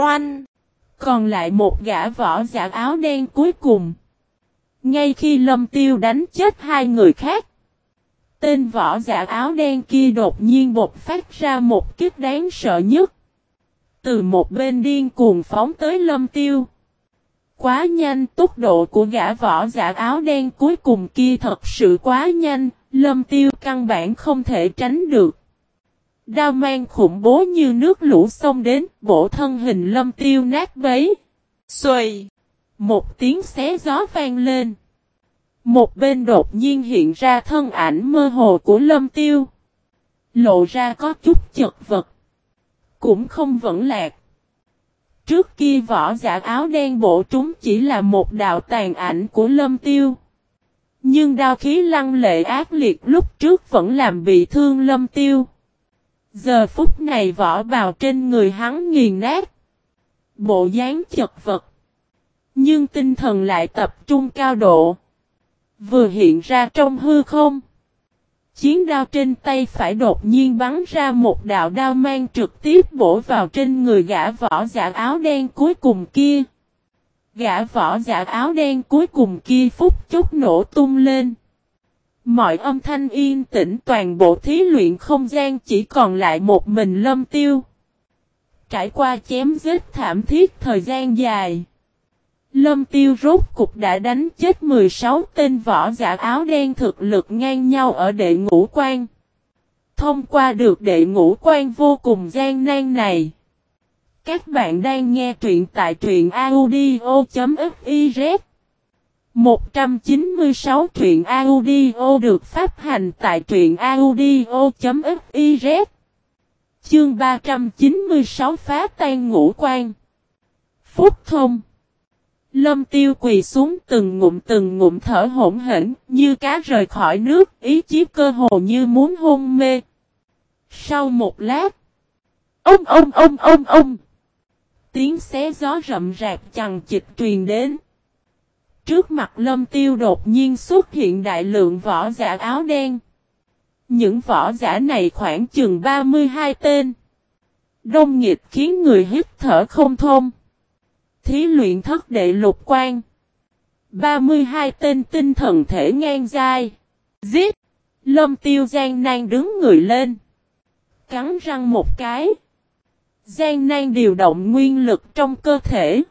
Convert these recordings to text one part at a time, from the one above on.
Oanh! Còn lại một gã võ giả áo đen cuối cùng. Ngay khi lâm tiêu đánh chết hai người khác. Tên võ giả áo đen kia đột nhiên bột phát ra một kiếp đáng sợ nhất. Từ một bên điên cuồng phóng tới lâm tiêu. Quá nhanh, tốc độ của gã võ giả áo đen cuối cùng kia thật sự quá nhanh, lâm tiêu căn bản không thể tránh được. Đao mang khủng bố như nước lũ xông đến, bổ thân hình lâm tiêu nát bấy. Xuầy! Một tiếng xé gió vang lên. Một bên đột nhiên hiện ra thân ảnh mơ hồ của lâm tiêu. Lộ ra có chút chật vật. Cũng không vẫn lạc. Trước kia võ giả áo đen bộ trúng chỉ là một đạo tàn ảnh của lâm tiêu. Nhưng đao khí lăng lệ ác liệt lúc trước vẫn làm bị thương lâm tiêu. Giờ phút này vỏ bào trên người hắn nghiền nát. Bộ dáng chật vật. Nhưng tinh thần lại tập trung cao độ. Vừa hiện ra trong hư không. Chiến đao trên tay phải đột nhiên bắn ra một đạo đao mang trực tiếp bổ vào trên người gã võ giả áo đen cuối cùng kia. Gã võ giả áo đen cuối cùng kia phút chốc nổ tung lên. Mọi âm thanh yên tĩnh, toàn bộ thí luyện không gian chỉ còn lại một mình lâm tiêu. Trải qua chém giết thảm thiết thời gian dài. Lâm tiêu rốt cục đã đánh chết 16 tên võ giả áo đen thực lực ngang nhau ở đệ ngũ quan. Thông qua được đệ ngũ quan vô cùng gian nan này. Các bạn đang nghe truyện tại truyện audio.fif 196 truyện audio được phát hành tại truyện audio.fiz Chương 396 phá tan ngũ quan Phúc thông Lâm tiêu quỳ xuống từng ngụm từng ngụm thở hổn hển, như cá rời khỏi nước, ý chí cơ hồ như muốn hôn mê. Sau một lát, ông ông ông ông ông, tiếng xé gió rậm rạc chằng chịch truyền đến. Trước mặt lâm tiêu đột nhiên xuất hiện đại lượng võ giả áo đen. Những võ giả này khoảng chừng 32 tên. Đông nghịch khiến người hít thở không thông. Thí luyện thất đệ lục quan. 32 tên tinh thần thể ngang dai. Giết! Lâm tiêu gian nan đứng người lên. Cắn răng một cái. Gian nan điều động nguyên lực trong cơ thể.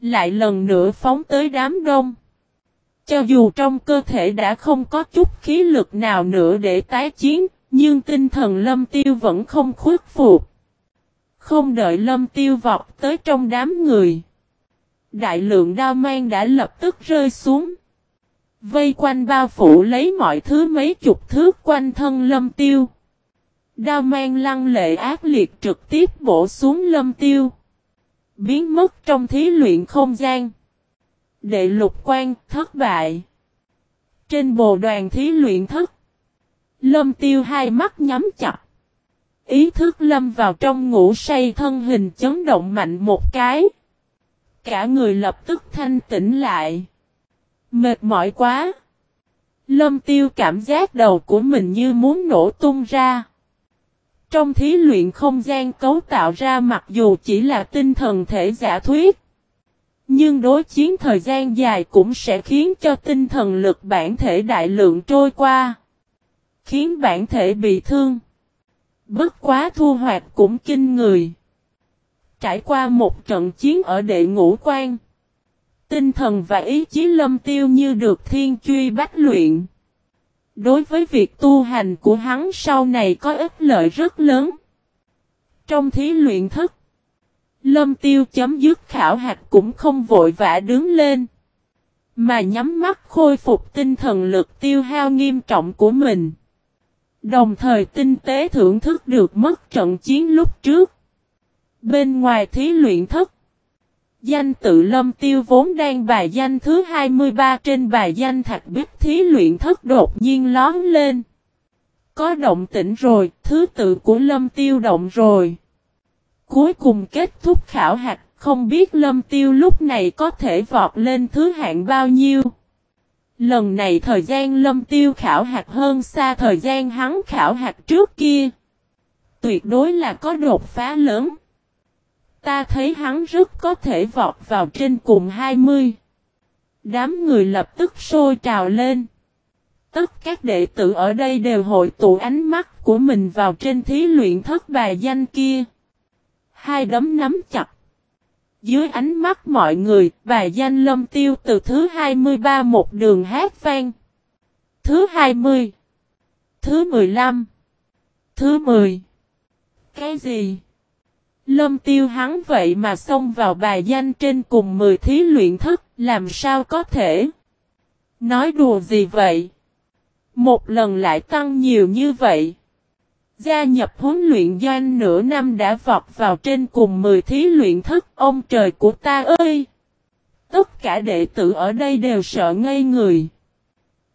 Lại lần nữa phóng tới đám đông. Cho dù trong cơ thể đã không có chút khí lực nào nữa để tái chiến, nhưng tinh thần lâm tiêu vẫn không khuất phục. Không đợi lâm tiêu vọt tới trong đám người. Đại lượng đao mang đã lập tức rơi xuống. Vây quanh bao phủ lấy mọi thứ mấy chục thước quanh thân lâm tiêu. Đao mang lăng lệ ác liệt trực tiếp bổ xuống lâm tiêu. Biến mất trong thí luyện không gian. Đệ lục quan thất bại. Trên bồ đoàn thí luyện thất. Lâm tiêu hai mắt nhắm chặt. Ý thức lâm vào trong ngủ say thân hình chấn động mạnh một cái. Cả người lập tức thanh tỉnh lại. Mệt mỏi quá. Lâm tiêu cảm giác đầu của mình như muốn nổ tung ra. Trong thí luyện không gian cấu tạo ra mặc dù chỉ là tinh thần thể giả thuyết. Nhưng đối chiến thời gian dài cũng sẽ khiến cho tinh thần lực bản thể đại lượng trôi qua. Khiến bản thể bị thương. Bất quá thu hoạch cũng kinh người. Trải qua một trận chiến ở đệ ngũ quan. Tinh thần và ý chí lâm tiêu như được thiên truy bách luyện. Đối với việc tu hành của hắn sau này có ích lợi rất lớn. Trong thí luyện thức, lâm tiêu chấm dứt khảo hạt cũng không vội vã đứng lên. Mà nhắm mắt khôi phục tinh thần lực tiêu hao nghiêm trọng của mình. Đồng thời tinh tế thưởng thức được mất trận chiến lúc trước. Bên ngoài thí luyện thất. Danh tự lâm tiêu vốn đang bài danh thứ 23 trên bài danh thạch bích thí luyện thất đột nhiên lón lên. Có động tĩnh rồi, thứ tự của lâm tiêu động rồi. Cuối cùng kết thúc khảo hạch, không biết lâm tiêu lúc này có thể vọt lên thứ hạng bao nhiêu. Lần này thời gian lâm tiêu khảo hạch hơn xa thời gian hắn khảo hạch trước kia. Tuyệt đối là có đột phá lớn. Ta thấy hắn rất có thể vọt vào trên cùng 20. Đám người lập tức sôi trào lên. Tất các đệ tử ở đây đều hội tụ ánh mắt của mình vào trên thí luyện thất bài danh kia. Hai đấm nắm chặt. Dưới ánh mắt mọi người, bài danh lâm tiêu từ thứ 23 một đường hát vang. Thứ 20. Thứ 15. Thứ 10. Cái gì? Lâm tiêu hắn vậy mà xông vào bài danh trên cùng 10 thí luyện thức, làm sao có thể? Nói đùa gì vậy? Một lần lại tăng nhiều như vậy. Gia nhập huấn luyện doanh nửa năm đã vọt vào trên cùng 10 thí luyện thức, ông trời của ta ơi! Tất cả đệ tử ở đây đều sợ ngây người.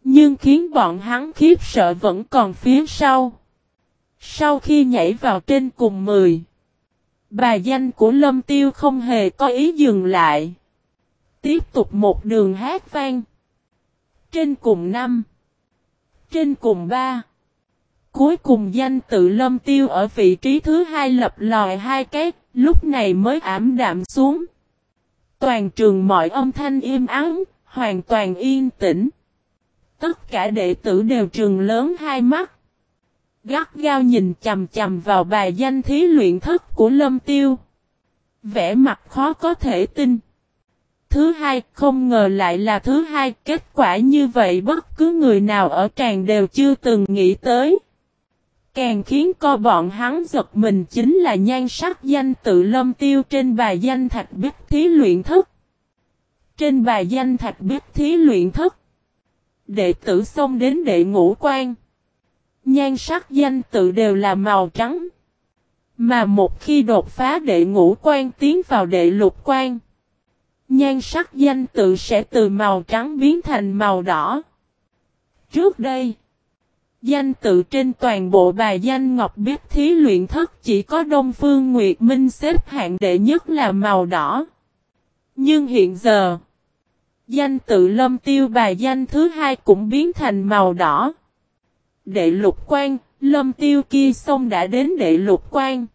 Nhưng khiến bọn hắn khiếp sợ vẫn còn phía sau. Sau khi nhảy vào trên cùng 10, Bài danh của Lâm Tiêu không hề có ý dừng lại. Tiếp tục một đường hát vang. Trên cùng năm trên cùng ba cuối cùng danh tự Lâm Tiêu ở vị trí thứ hai lập lòi hai cái, lúc này mới ảm đạm xuống. Toàn trường mọi âm thanh im ắng, hoàn toàn yên tĩnh. Tất cả đệ tử đều trường lớn hai mắt. Gắt gao nhìn chầm chầm vào bài danh thí luyện thức của Lâm Tiêu. Vẽ mặt khó có thể tin. Thứ hai, không ngờ lại là thứ hai, kết quả như vậy bất cứ người nào ở tràng đều chưa từng nghĩ tới. Càng khiến co bọn hắn giật mình chính là nhan sắc danh tự lâm tiêu trên bài danh thạch bích thí luyện thức. Trên bài danh thạch bích thí luyện thức đệ tử xông đến đệ ngũ quan. Nhan sắc danh tự đều là màu trắng. Mà một khi đột phá đệ ngũ quan tiến vào đệ lục quan. Nhan sắc danh tự sẽ từ màu trắng biến thành màu đỏ. Trước đây, danh tự trên toàn bộ bài danh Ngọc Biết Thí luyện thất chỉ có Đông Phương Nguyệt Minh xếp hạng đệ nhất là màu đỏ. Nhưng hiện giờ, Danh tự lâm tiêu bài danh thứ hai cũng biến thành màu đỏ. Đệ lục quan, lâm tiêu kia xong đã đến đệ lục quan.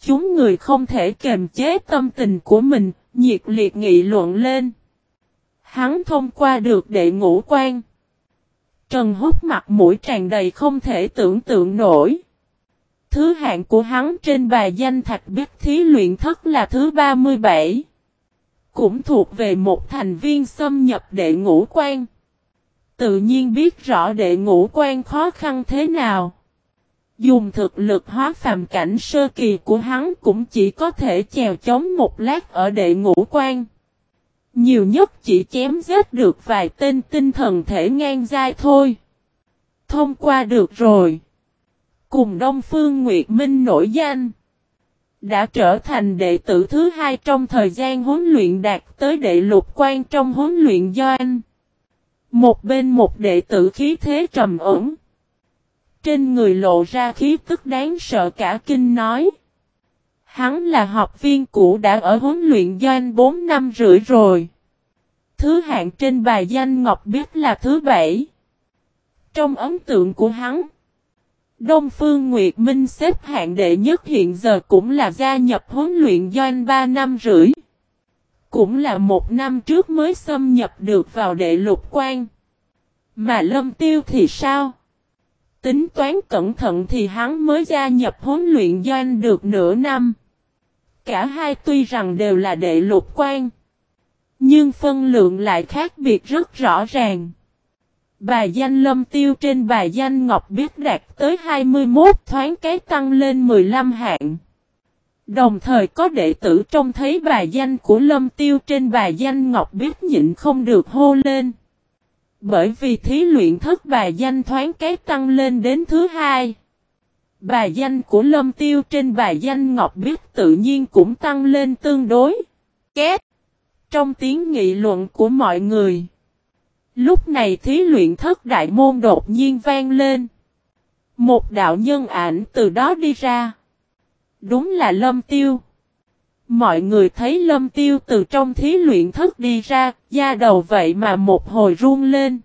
Chúng người không thể kềm chế tâm tình của mình, nhiệt liệt nghị luận lên. Hắn thông qua được đệ ngũ quan. Trần hút mặt mũi tràn đầy không thể tưởng tượng nổi. Thứ hạng của hắn trên bài danh thạch biết thí luyện thất là thứ 37 cũng thuộc về một thành viên xâm nhập đệ ngũ quan. Tự nhiên biết rõ đệ ngũ quan khó khăn thế nào. Dùng thực lực hóa phàm cảnh sơ kỳ của hắn cũng chỉ có thể chèo chống một lát ở đệ ngũ quan. Nhiều nhất chỉ chém giết được vài tên tinh thần thể ngang dai thôi. Thông qua được rồi. Cùng Đông Phương Nguyệt Minh nổi danh đã trở thành đệ tử thứ hai trong thời gian huấn luyện đạt tới đệ lục quan trong huấn luyện do anh. Một bên một đệ tử khí thế trầm ổn. Trên người lộ ra khí tức đáng sợ cả kinh nói. Hắn là học viên cũ đã ở huấn luyện doanh 4 năm rưỡi rồi. Thứ hạng trên bài danh Ngọc biết là thứ bảy. Trong ấn tượng của hắn, Đông Phương Nguyệt Minh xếp hạng đệ nhất hiện giờ cũng là gia nhập huấn luyện doanh 3 năm rưỡi. Cũng là một năm trước mới xâm nhập được vào đệ lục quan. Mà Lâm Tiêu thì sao? Tính toán cẩn thận thì hắn mới gia nhập huấn luyện doanh được nửa năm. Cả hai tuy rằng đều là đệ lục quan. Nhưng phân lượng lại khác biệt rất rõ ràng. Bài danh lâm tiêu trên bài danh ngọc biết đạt tới 21 thoáng cái tăng lên 15 hạng. Đồng thời có đệ tử trông thấy bài danh của lâm tiêu trên bài danh ngọc biết nhịn không được hô lên. Bởi vì thí luyện thất bài danh thoáng cái tăng lên đến thứ hai. Bài danh của lâm tiêu trên bài danh ngọc biết tự nhiên cũng tăng lên tương đối. Két. Trong tiếng nghị luận của mọi người. Lúc này thí luyện thất đại môn đột nhiên vang lên. Một đạo nhân ảnh từ đó đi ra. Đúng là lâm tiêu. Mọi người thấy lâm tiêu từ trong thí luyện thất đi ra, da đầu vậy mà một hồi run lên.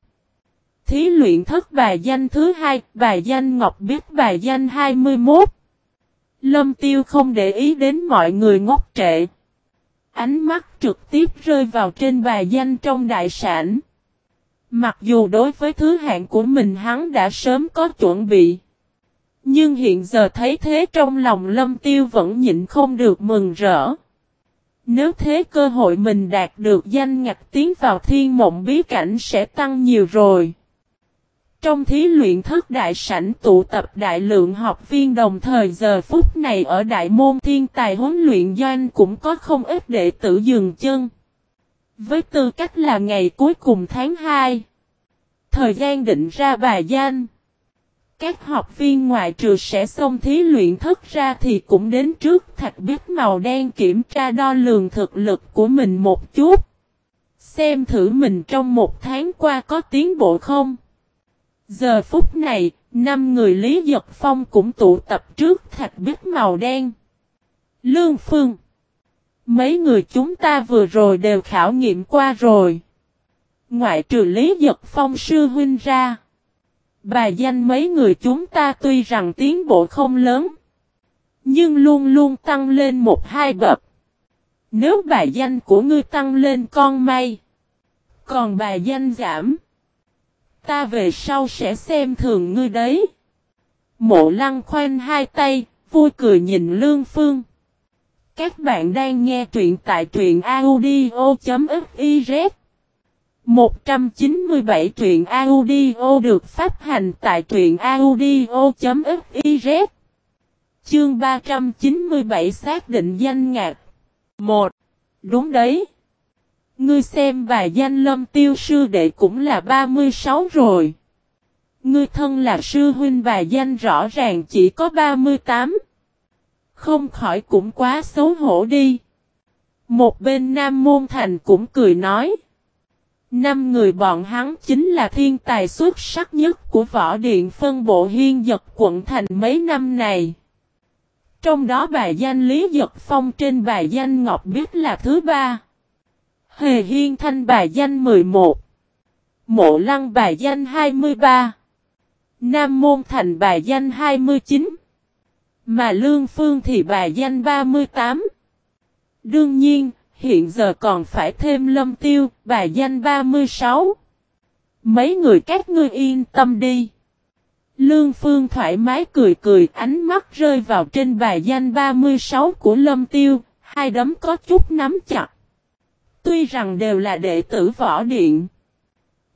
Thí luyện thất bài danh thứ hai, bài danh Ngọc Biết bài danh 21. Lâm tiêu không để ý đến mọi người ngốc trệ. Ánh mắt trực tiếp rơi vào trên bài danh trong đại sản. Mặc dù đối với thứ hạng của mình hắn đã sớm có chuẩn bị. Nhưng hiện giờ thấy thế trong lòng lâm tiêu vẫn nhịn không được mừng rỡ. Nếu thế cơ hội mình đạt được danh ngạch tiến vào thiên mộng bí cảnh sẽ tăng nhiều rồi. Trong thí luyện thất đại sảnh tụ tập đại lượng học viên đồng thời giờ phút này ở đại môn thiên tài huấn luyện doanh cũng có không ít đệ tử dừng chân. Với tư cách là ngày cuối cùng tháng 2. Thời gian định ra bài danh. Các học viên ngoại trừ sẽ xông thí luyện thất ra thì cũng đến trước thạch biết màu đen kiểm tra đo lường thực lực của mình một chút. Xem thử mình trong một tháng qua có tiến bộ không. Giờ phút này, năm người Lý Giật Phong cũng tụ tập trước thạch biết màu đen. Lương Phương Mấy người chúng ta vừa rồi đều khảo nghiệm qua rồi. Ngoại trừ Lý Giật Phong sư huynh ra. Bài danh mấy người chúng ta tuy rằng tiến bộ không lớn. Nhưng luôn luôn tăng lên một hai bậc. Nếu bài danh của ngươi tăng lên con may. Còn bài danh giảm. Ta về sau sẽ xem thường ngươi đấy. Mộ lăng khoanh hai tay, vui cười nhìn Lương Phương. Các bạn đang nghe truyện tại truyện audio.fiz 197 truyện audio được phát hành tại truyện audio.fiz Chương 397 xác định danh ngạc 1. Đúng đấy. Ngươi xem bài danh lâm tiêu sư đệ cũng là 36 rồi. Ngươi thân là sư huynh bài danh rõ ràng chỉ có 38. Không khỏi cũng quá xấu hổ đi. Một bên Nam Môn Thành cũng cười nói. Năm người bọn hắn chính là thiên tài xuất sắc nhất của võ điện phân bộ hiên dật quận thành mấy năm này. Trong đó bài danh Lý Dật Phong trên bài danh Ngọc Biết là thứ ba. Hề Hiên Thanh bài danh 11. Mộ Lăng bài danh 23. Nam Môn Thành bài danh 29. Mà Lương Phương thì bài danh 38. Đương nhiên, hiện giờ còn phải thêm lâm tiêu, bà danh 36. Mấy người các ngươi yên tâm đi. Lương Phương thoải mái cười cười ánh mắt rơi vào trên bài danh 36 của lâm tiêu, hai đấm có chút nắm chặt. Tuy rằng đều là đệ tử võ điện.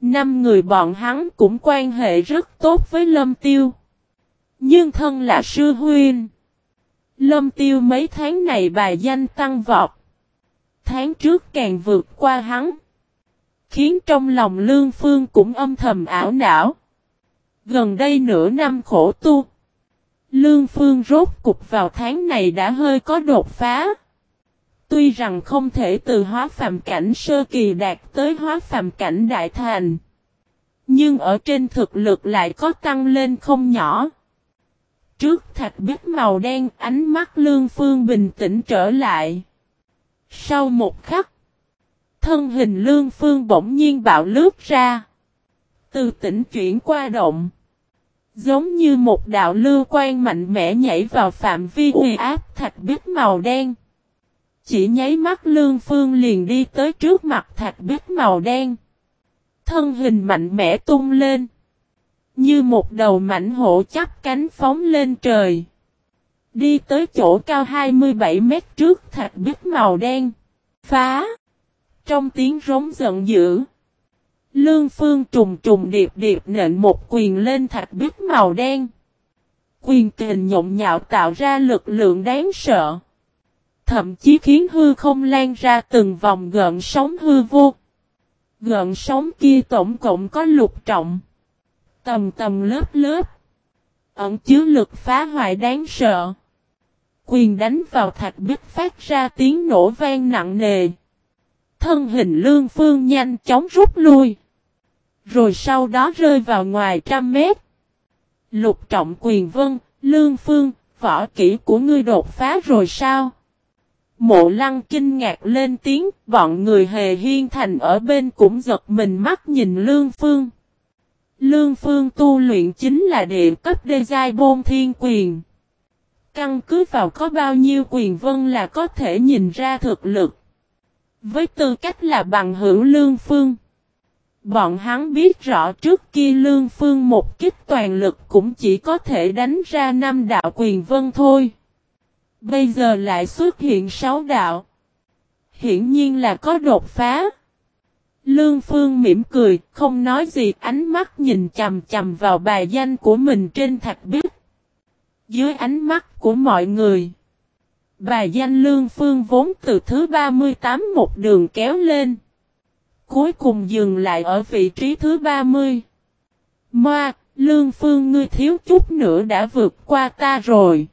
Năm người bọn hắn cũng quan hệ rất tốt với lâm tiêu. Nhưng thân là sư huynh. Lâm tiêu mấy tháng này bài danh tăng vọt tháng trước càng vượt qua hắn. Khiến trong lòng Lương Phương cũng âm thầm ảo não. Gần đây nửa năm khổ tu. Lương Phương rốt cục vào tháng này đã hơi có đột phá. Tuy rằng không thể từ hóa phàm cảnh sơ kỳ đạt tới hóa phàm cảnh đại thành. Nhưng ở trên thực lực lại có tăng lên không nhỏ. Trước thạch biết màu đen, ánh mắt Lương Phương bình tĩnh trở lại. Sau một khắc, thân hình lương phương bỗng nhiên bạo lướt ra. Từ tỉnh chuyển qua động. Giống như một đạo lưu quan mạnh mẽ nhảy vào phạm vi uy áp thạch bích màu đen. Chỉ nháy mắt lương phương liền đi tới trước mặt thạch bích màu đen. Thân hình mạnh mẽ tung lên. Như một đầu mảnh hổ chắp cánh phóng lên trời. Đi tới chỗ cao 27 mét trước thạch bích màu đen. Phá! Trong tiếng rống giận dữ. Lương phương trùng trùng điệp điệp nện một quyền lên thạch bích màu đen. Quyền kình nhộn nhạo tạo ra lực lượng đáng sợ. Thậm chí khiến hư không lan ra từng vòng gợn sóng hư vô. Gợn sóng kia tổng cộng có lục trọng. Tầm tầm lớp lớp. Ẩn chứa lực phá hoại đáng sợ quyền đánh vào thạch bích phát ra tiếng nổ vang nặng nề. Thân hình lương phương nhanh chóng rút lui. Rồi sau đó rơi vào ngoài trăm mét. Lục trọng quyền vân, lương phương, võ kỹ của ngươi đột phá rồi sao? Mộ lăng kinh ngạc lên tiếng, bọn người hề hiên thành ở bên cũng giật mình mắt nhìn lương phương. Lương phương tu luyện chính là địa cấp đê giai bôn thiên quyền. Căn cứ vào có bao nhiêu quyền vân là có thể nhìn ra thực lực. Với tư cách là bằng hữu lương phương. Bọn hắn biết rõ trước kia lương phương một kích toàn lực cũng chỉ có thể đánh ra năm đạo quyền vân thôi. Bây giờ lại xuất hiện sáu đạo. Hiển nhiên là có đột phá. Lương Phương mỉm cười, không nói gì, ánh mắt nhìn chầm chầm vào bài danh của mình trên thạch bích. Dưới ánh mắt của mọi người, Bà danh Lương Phương vốn từ thứ 38 một đường kéo lên. Cuối cùng dừng lại ở vị trí thứ 30. Moa, Lương Phương ngươi thiếu chút nữa đã vượt qua ta rồi.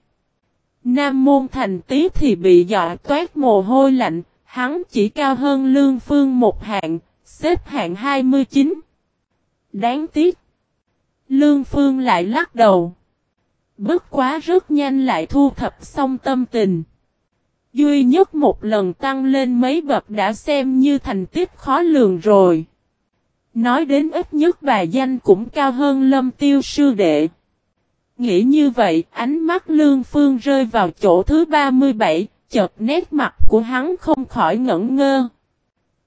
Nam môn thành tí thì bị dọa toát mồ hôi lạnh, hắn chỉ cao hơn Lương Phương một hạng, xếp hạng 29. Đáng tiếc. Lương Phương lại lắc đầu. Bất quá rất nhanh lại thu thập xong tâm tình. Duy nhất một lần tăng lên mấy bậc đã xem như thành tích khó lường rồi. Nói đến ít nhất bài danh cũng cao hơn lâm tiêu sư đệ. Nghĩ như vậy, ánh mắt lương phương rơi vào chỗ thứ 37, chợt nét mặt của hắn không khỏi ngẩn ngơ.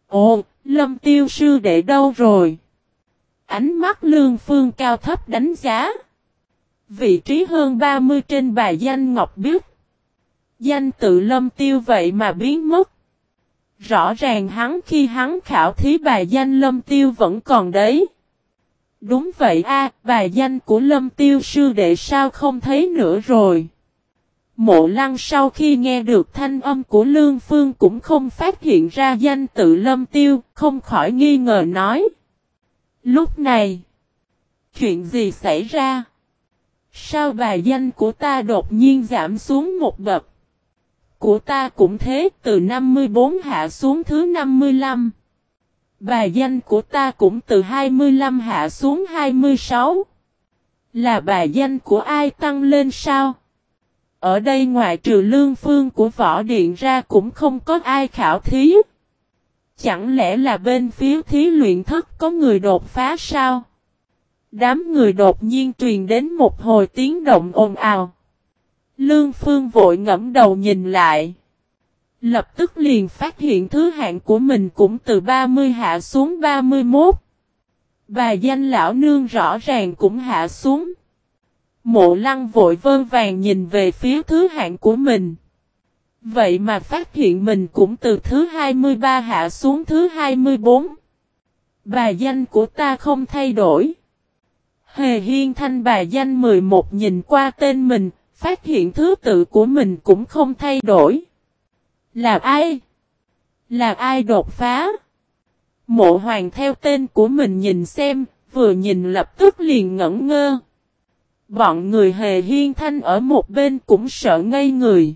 Ồ, lâm tiêu sư đệ đâu rồi? Ánh mắt lương phương cao thấp đánh giá. Vị trí hơn 30 trên bài danh Ngọc Biết. Danh tự lâm tiêu vậy mà biến mất. Rõ ràng hắn khi hắn khảo thí bài danh lâm tiêu vẫn còn đấy. Đúng vậy a, bài danh của lâm tiêu sư đệ sao không thấy nữa rồi. Mộ lăng sau khi nghe được thanh âm của Lương Phương cũng không phát hiện ra danh tự lâm tiêu, không khỏi nghi ngờ nói. Lúc này, chuyện gì xảy ra? Sao bài danh của ta đột nhiên giảm xuống một bậc? Của ta cũng thế, từ 54 hạ xuống thứ 55. Bài danh của ta cũng từ 25 hạ xuống 26. Là bài danh của ai tăng lên sao? Ở đây ngoại trừ lương phương của võ điện ra cũng không có ai khảo thí. Chẳng lẽ là bên phía thí luyện thất có người đột phá sao? Đám người đột nhiên truyền đến một hồi tiếng động ồn ào. Lương Phương vội ngẫm đầu nhìn lại. Lập tức liền phát hiện thứ hạng của mình cũng từ 30 hạ xuống 31. Bà danh lão nương rõ ràng cũng hạ xuống. Mộ lăng vội vơn vàng nhìn về phía thứ hạng của mình. Vậy mà phát hiện mình cũng từ thứ 23 hạ xuống thứ 24. Bà danh của ta không thay đổi. Hề hiên thanh bà danh 11 nhìn qua tên mình, phát hiện thứ tự của mình cũng không thay đổi. Là ai? Là ai đột phá? Mộ hoàng theo tên của mình nhìn xem, vừa nhìn lập tức liền ngẩn ngơ. Bọn người hề hiên thanh ở một bên cũng sợ ngây người.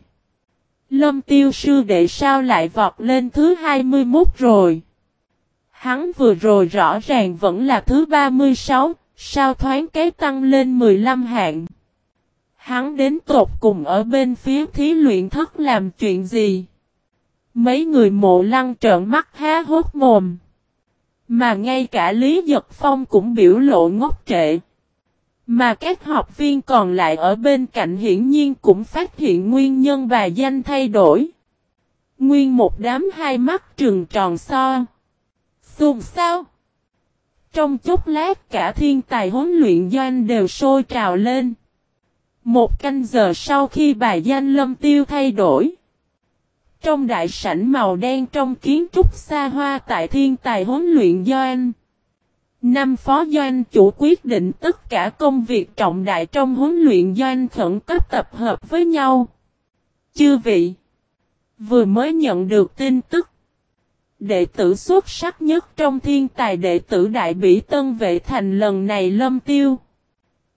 Lâm tiêu sư đệ sao lại vọt lên thứ 21 rồi? Hắn vừa rồi rõ ràng vẫn là thứ 36, sao thoáng cái tăng lên 15 hạng? Hắn đến tột cùng ở bên phía thí luyện thất làm chuyện gì? Mấy người mộ lăng trợn mắt há hốt mồm. Mà ngay cả Lý Giật Phong cũng biểu lộ ngốc trệ. Mà các học viên còn lại ở bên cạnh hiển nhiên cũng phát hiện nguyên nhân và danh thay đổi. Nguyên một đám hai mắt trừng tròn so. Xùm sao? Trong chốc lát cả thiên tài huấn luyện doanh đều sôi trào lên. Một canh giờ sau khi bài danh lâm tiêu thay đổi. Trong đại sảnh màu đen trong kiến trúc xa hoa tại thiên tài huấn luyện doanh. Năm phó doanh chủ quyết định tất cả công việc trọng đại trong huấn luyện doanh khẩn cấp tập hợp với nhau. Chư vị. Vừa mới nhận được tin tức. Đệ tử xuất sắc nhất trong thiên tài đệ tử Đại Bỉ Tân Vệ Thành lần này lâm tiêu.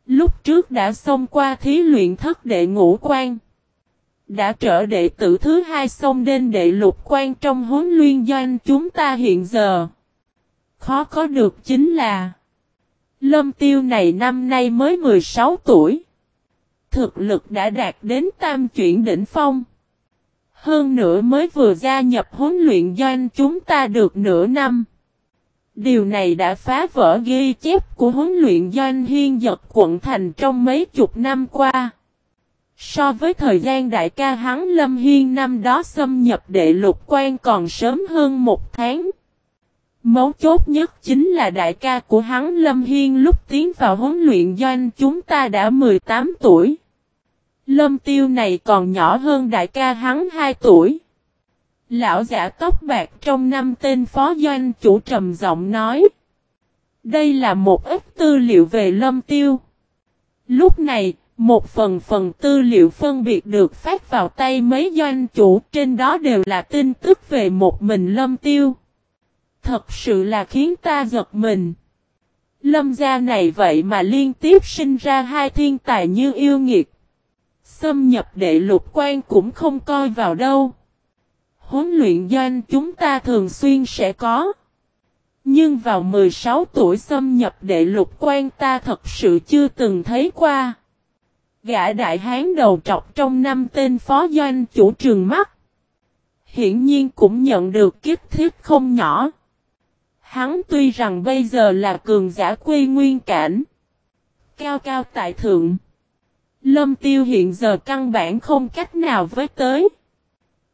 Lúc trước đã xông qua thí luyện thất đệ ngũ quan. Đã trở đệ tử thứ hai xông đến đệ lục quan trong huấn luyện doanh chúng ta hiện giờ. Khó có được chính là, Lâm tiêu này năm nay mới 16 tuổi. Thực lực đã đạt đến tam chuyển đỉnh phong. Hơn nữa mới vừa gia nhập huấn luyện doanh chúng ta được nửa năm. Điều này đã phá vỡ ghi chép của huấn luyện doanh hiên giật quận thành trong mấy chục năm qua. So với thời gian đại ca hắn Lâm Hiên năm đó xâm nhập đệ lục quan còn sớm hơn một tháng. Mấu chốt nhất chính là đại ca của hắn Lâm Hiên lúc tiến vào huấn luyện doanh chúng ta đã 18 tuổi. Lâm tiêu này còn nhỏ hơn đại ca hắn 2 tuổi. Lão giả tóc bạc trong năm tên phó doanh chủ trầm giọng nói. Đây là một ít tư liệu về lâm tiêu. Lúc này, một phần phần tư liệu phân biệt được phát vào tay mấy doanh chủ trên đó đều là tin tức về một mình lâm tiêu. Thật sự là khiến ta giật mình. Lâm gia này vậy mà liên tiếp sinh ra hai thiên tài như yêu nghiệt. Xâm nhập đệ lục quan cũng không coi vào đâu. Huấn luyện doanh chúng ta thường xuyên sẽ có. Nhưng vào 16 tuổi xâm nhập đệ lục quan ta thật sự chưa từng thấy qua. Gã đại hán đầu trọc trong năm tên phó doanh chủ trường mắt. Hiển nhiên cũng nhận được kiếp thiết không nhỏ. Hắn tuy rằng bây giờ là cường giả quê nguyên cảnh. Cao cao tại thượng. Lâm tiêu hiện giờ căn bản không cách nào với tới.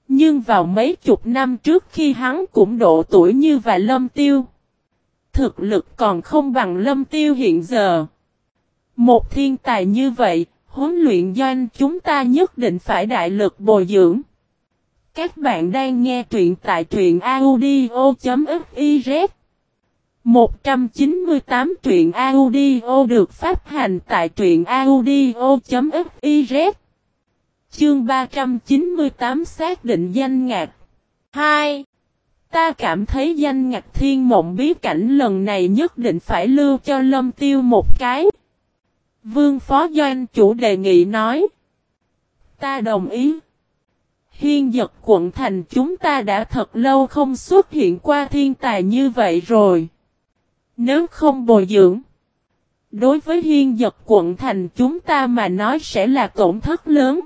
Nhưng vào mấy chục năm trước khi hắn cũng độ tuổi như và lâm tiêu. Thực lực còn không bằng lâm tiêu hiện giờ. Một thiên tài như vậy, huấn luyện doanh chúng ta nhất định phải đại lực bồi dưỡng. Các bạn đang nghe truyện tại truyện audio.fif 198 truyện audio được phát hành tại truyện audio.fiz Chương 398 xác định danh ngạc 2. Ta cảm thấy danh ngạc thiên mộng bí cảnh lần này nhất định phải lưu cho lâm tiêu một cái. Vương Phó Doanh chủ đề nghị nói. Ta đồng ý. Hiên giật quận thành chúng ta đã thật lâu không xuất hiện qua thiên tài như vậy rồi. Nếu không bồi dưỡng. Đối với hiên giật quận thành chúng ta mà nói sẽ là tổn thất lớn.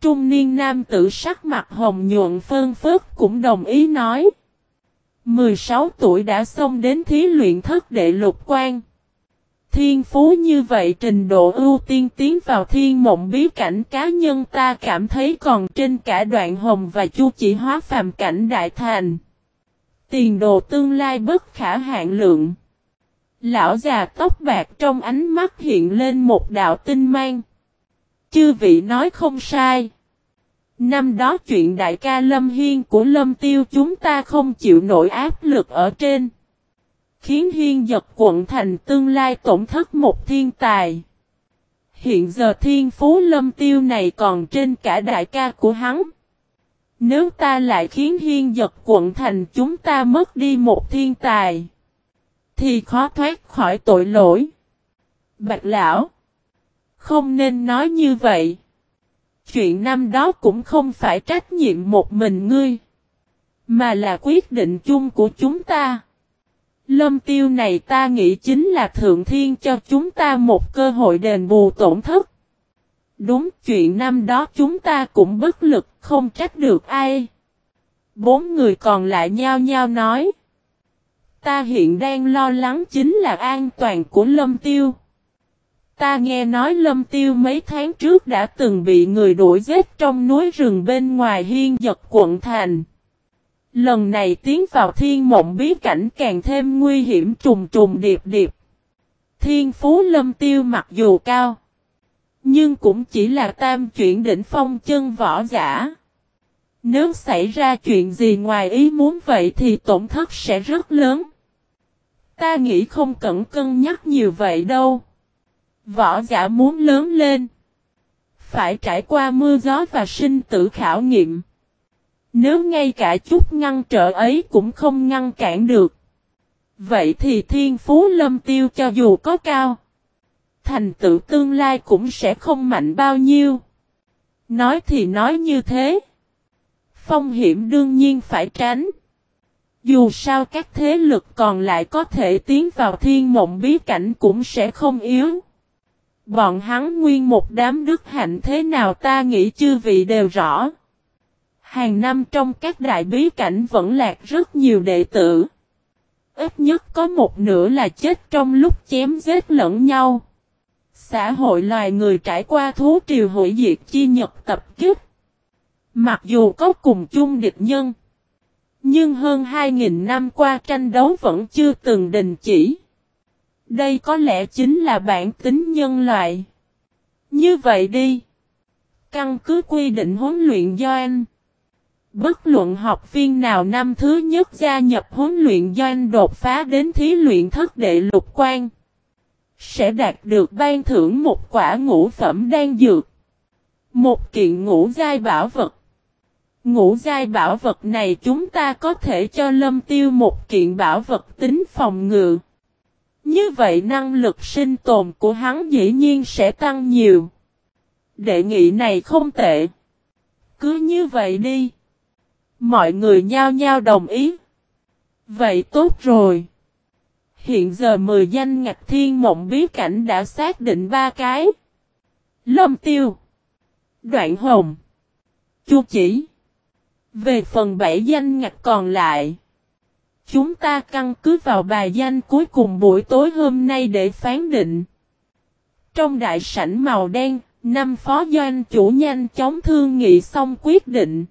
Trung niên nam tử sắc mặt hồng nhuận phân phớt cũng đồng ý nói. 16 tuổi đã xông đến thí luyện thất đệ lục quan. Thiên phú như vậy trình độ ưu tiên tiến vào thiên mộng bí cảnh cá nhân ta cảm thấy còn trên cả đoạn hồng và chu chỉ hóa phàm cảnh đại thành. Tiền đồ tương lai bất khả hạn lượng. Lão già tóc bạc trong ánh mắt hiện lên một đạo tinh mang. Chư vị nói không sai. Năm đó chuyện đại ca Lâm Hiên của Lâm Tiêu chúng ta không chịu nổi áp lực ở trên. Khiến Hiên giật quận thành tương lai tổn thất một thiên tài. Hiện giờ thiên phú Lâm Tiêu này còn trên cả đại ca của hắn. Nếu ta lại khiến Hiên giật quận thành chúng ta mất đi một thiên tài. Thì khó thoát khỏi tội lỗi. Bạch lão. Không nên nói như vậy. Chuyện năm đó cũng không phải trách nhiệm một mình ngươi. Mà là quyết định chung của chúng ta. Lâm tiêu này ta nghĩ chính là thượng thiên cho chúng ta một cơ hội đền bù tổn thất. Đúng, chuyện năm đó chúng ta cũng bất lực, không trách được ai. Bốn người còn lại nhao nhao nói. Ta hiện đang lo lắng chính là an toàn của lâm tiêu. Ta nghe nói lâm tiêu mấy tháng trước đã từng bị người đuổi giết trong núi rừng bên ngoài hiên giật quận thành. Lần này tiến vào thiên mộng bí cảnh càng thêm nguy hiểm trùng trùng điệp điệp. Thiên phú lâm tiêu mặc dù cao. Nhưng cũng chỉ là tam chuyển đỉnh phong chân võ giả. Nếu xảy ra chuyện gì ngoài ý muốn vậy thì tổn thất sẽ rất lớn. Ta nghĩ không cần cân nhắc nhiều vậy đâu. Võ giả muốn lớn lên. Phải trải qua mưa gió và sinh tử khảo nghiệm. Nếu ngay cả chút ngăn trở ấy cũng không ngăn cản được. Vậy thì thiên phú lâm tiêu cho dù có cao. Thành tựu tương lai cũng sẽ không mạnh bao nhiêu. Nói thì nói như thế. Phong hiểm đương nhiên phải tránh. Dù sao các thế lực còn lại có thể tiến vào thiên mộng bí cảnh cũng sẽ không yếu. Bọn hắn nguyên một đám đức hạnh thế nào ta nghĩ chư vị đều rõ. Hàng năm trong các đại bí cảnh vẫn lạc rất nhiều đệ tử. Ít nhất có một nửa là chết trong lúc chém giết lẫn nhau. Xã hội loài người trải qua thú triều hủy diệt chi nhật tập kích. Mặc dù có cùng chung địch nhân. Nhưng hơn 2.000 năm qua tranh đấu vẫn chưa từng đình chỉ. Đây có lẽ chính là bản tính nhân loại. Như vậy đi. Căn cứ quy định huấn luyện do anh. Bất luận học viên nào năm thứ nhất gia nhập huấn luyện doanh đột phá đến thí luyện thất đệ lục quan. Sẽ đạt được ban thưởng một quả ngũ phẩm đan dược. Một kiện ngũ giai bảo vật. Ngũ giai bảo vật này chúng ta có thể cho lâm tiêu một kiện bảo vật tính phòng ngự. Như vậy năng lực sinh tồn của hắn dĩ nhiên sẽ tăng nhiều. Đệ nghị này không tệ. Cứ như vậy đi. Mọi người nhao nhao đồng ý. Vậy tốt rồi. Hiện giờ 10 danh ngạch thiên mộng bí cảnh đã xác định ba cái. Lâm tiêu. Đoạn hồng. Chu chỉ. Về phần bảy danh ngạch còn lại. Chúng ta căn cứ vào bài danh cuối cùng buổi tối hôm nay để phán định. Trong đại sảnh màu đen, năm phó doanh chủ nhanh chóng thương nghị xong quyết định.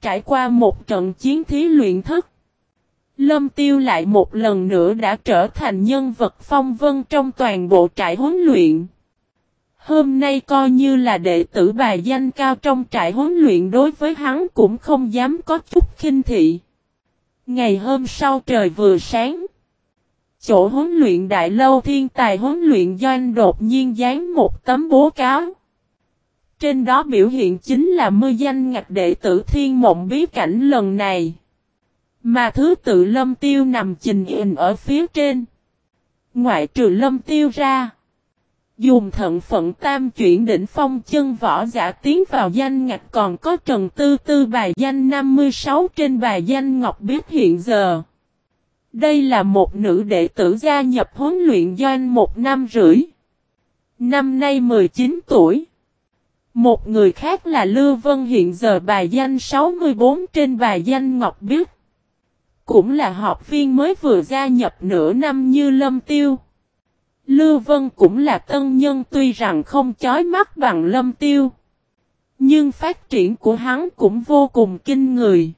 Trải qua một trận chiến thí luyện thức. Lâm Tiêu lại một lần nữa đã trở thành nhân vật phong vân trong toàn bộ trại huấn luyện. Hôm nay coi như là đệ tử bài danh cao trong trại huấn luyện đối với hắn cũng không dám có chút khinh thị. Ngày hôm sau trời vừa sáng. Chỗ huấn luyện đại lâu thiên tài huấn luyện doanh đột nhiên dán một tấm bố cáo. Trên đó biểu hiện chính là mưa danh ngạch đệ tử thiên mộng bí cảnh lần này. Mà thứ tự lâm tiêu nằm trình hình ở phía trên. Ngoại trừ lâm tiêu ra. Dùng thận phận tam chuyển đỉnh phong chân võ giả tiến vào danh ngạch còn có trần tư tư bài danh 56 trên bài danh ngọc biết hiện giờ. Đây là một nữ đệ tử gia nhập huấn luyện doanh một năm rưỡi. Năm nay 19 tuổi. Một người khác là Lưu Vân hiện giờ bài danh 64 trên bài danh Ngọc Biết. Cũng là học viên mới vừa gia nhập nửa năm như Lâm Tiêu. Lưu Vân cũng là tân nhân tuy rằng không chói mắt bằng Lâm Tiêu. Nhưng phát triển của hắn cũng vô cùng kinh người.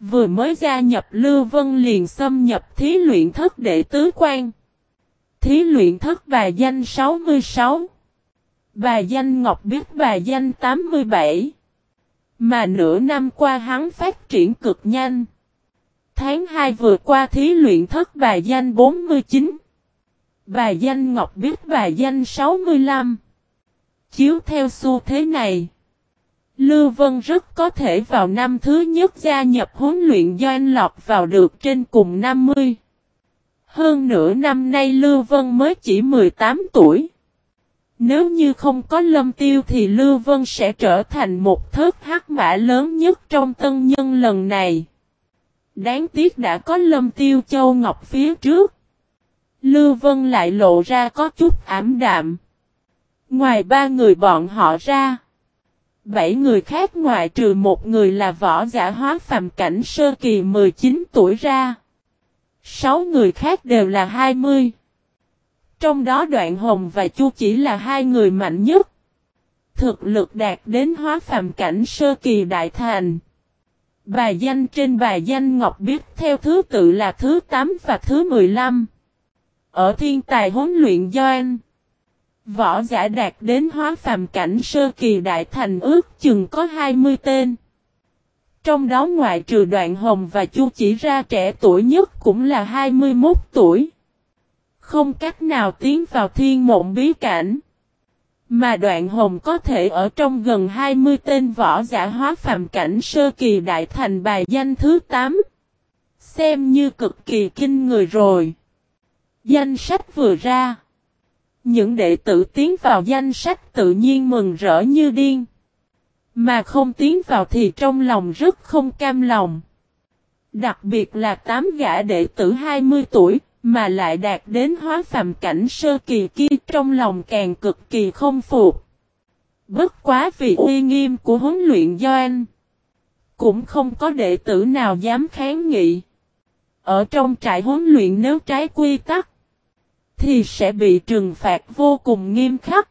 Vừa mới gia nhập Lưu Vân liền xâm nhập thí luyện thất đệ tứ quan. Thí luyện thất và danh 66. Bà danh Ngọc biết bà danh 87. Mà nửa năm qua hắn phát triển cực nhanh. Tháng 2 vừa qua thí luyện thất bài danh 49. bài danh Ngọc biết bài danh 65. Chiếu theo xu thế này. Lưu Vân rất có thể vào năm thứ nhất gia nhập huấn luyện doanh lọt vào được trên cùng 50. Hơn nửa năm nay Lưu Vân mới chỉ 18 tuổi. Nếu như không có lâm tiêu thì Lưu Vân sẽ trở thành một thớt hắc mã lớn nhất trong tân nhân lần này. Đáng tiếc đã có lâm tiêu châu ngọc phía trước. Lưu Vân lại lộ ra có chút ảm đạm. Ngoài ba người bọn họ ra. Bảy người khác ngoại trừ một người là võ giả hóa phàm cảnh sơ kỳ 19 tuổi ra. Sáu người khác đều là 20. Trong đó đoạn hồng và chu chỉ là hai người mạnh nhất. Thực lực đạt đến hóa phàm cảnh sơ kỳ đại thành. Bài danh trên bài danh Ngọc biết theo thứ tự là thứ 8 và thứ 15. Ở thiên tài huấn luyện Doan, Võ giả đạt đến hóa phàm cảnh sơ kỳ đại thành ước chừng có 20 tên. Trong đó ngoại trừ đoạn hồng và chu chỉ ra trẻ tuổi nhất cũng là 21 tuổi. Không cách nào tiến vào thiên mộng bí cảnh. Mà đoạn hồng có thể ở trong gần 20 tên võ giả hóa phàm cảnh sơ kỳ đại thành bài danh thứ 8. Xem như cực kỳ kinh người rồi. Danh sách vừa ra. Những đệ tử tiến vào danh sách tự nhiên mừng rỡ như điên. Mà không tiến vào thì trong lòng rất không cam lòng. Đặc biệt là tám gã đệ tử 20 tuổi, mà lại đạt đến hóa phàm cảnh sơ kỳ kia trong lòng càng cực kỳ không phục. Bất quá vì uy nghiêm của huấn luyện do anh. Cũng không có đệ tử nào dám kháng nghị. Ở trong trại huấn luyện nếu trái quy tắc thì sẽ bị trừng phạt vô cùng nghiêm khắc.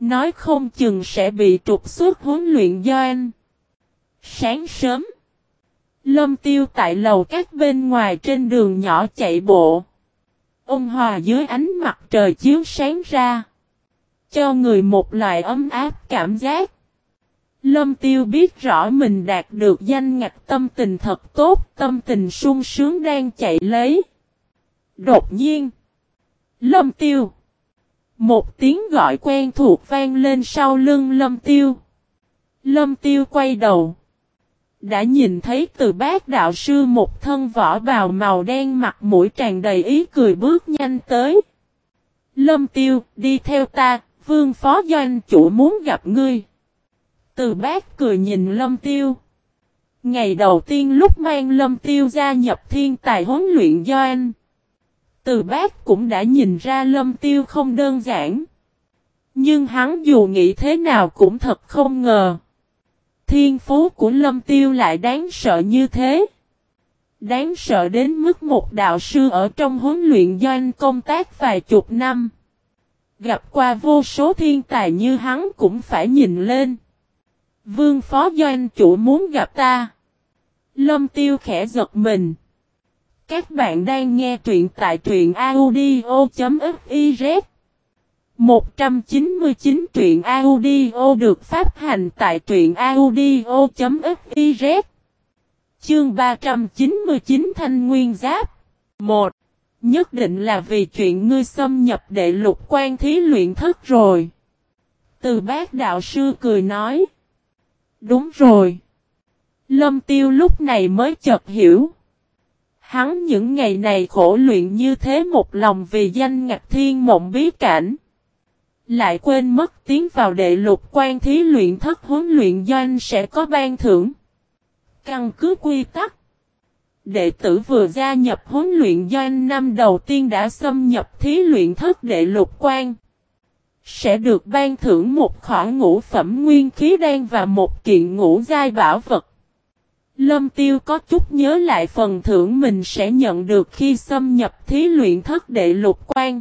Nói không chừng sẽ bị trục xuất huấn luyện Doan. Sáng sớm, Lâm Tiêu tại lầu các bên ngoài trên đường nhỏ chạy bộ. Ông hòa dưới ánh mặt trời chiếu sáng ra. Cho người một loại ấm áp cảm giác. Lâm Tiêu biết rõ mình đạt được danh ngạch tâm tình thật tốt, tâm tình sung sướng đang chạy lấy. Đột nhiên, Lâm Tiêu Một tiếng gọi quen thuộc vang lên sau lưng Lâm Tiêu. Lâm Tiêu quay đầu. Đã nhìn thấy từ bác đạo sư một thân vỏ bào màu đen mặt mũi tràn đầy ý cười bước nhanh tới. Lâm Tiêu, đi theo ta, vương phó doanh chủ muốn gặp ngươi. Từ bác cười nhìn Lâm Tiêu. Ngày đầu tiên lúc mang Lâm Tiêu gia nhập thiên tài huấn luyện doanh. Từ bác cũng đã nhìn ra Lâm Tiêu không đơn giản. Nhưng hắn dù nghĩ thế nào cũng thật không ngờ. Thiên phú của Lâm Tiêu lại đáng sợ như thế. Đáng sợ đến mức một đạo sư ở trong huấn luyện doanh công tác vài chục năm. Gặp qua vô số thiên tài như hắn cũng phải nhìn lên. Vương phó doanh chủ muốn gặp ta. Lâm tiêu khẽ giật mình. Các bạn đang nghe truyện tại truyện audio.fif 199 truyện audio được phát hành tại truyện audio.fiz Chương 399 Thanh Nguyên Giáp 1. Nhất định là vì chuyện ngươi xâm nhập đệ lục quan thí luyện thất rồi. Từ bác đạo sư cười nói. Đúng rồi. Lâm tiêu lúc này mới chợt hiểu. Hắn những ngày này khổ luyện như thế một lòng vì danh ngạc thiên mộng bí cảnh. Lại quên mất tiến vào đệ lục quan thí luyện thất huấn luyện doanh sẽ có ban thưởng. Căn cứ quy tắc. Đệ tử vừa gia nhập huấn luyện doanh năm đầu tiên đã xâm nhập thí luyện thất đệ lục quan. Sẽ được ban thưởng một khoản ngũ phẩm nguyên khí đen và một kiện ngũ giai bảo vật. Lâm Tiêu có chút nhớ lại phần thưởng mình sẽ nhận được khi xâm nhập thí luyện thất đệ lục quan.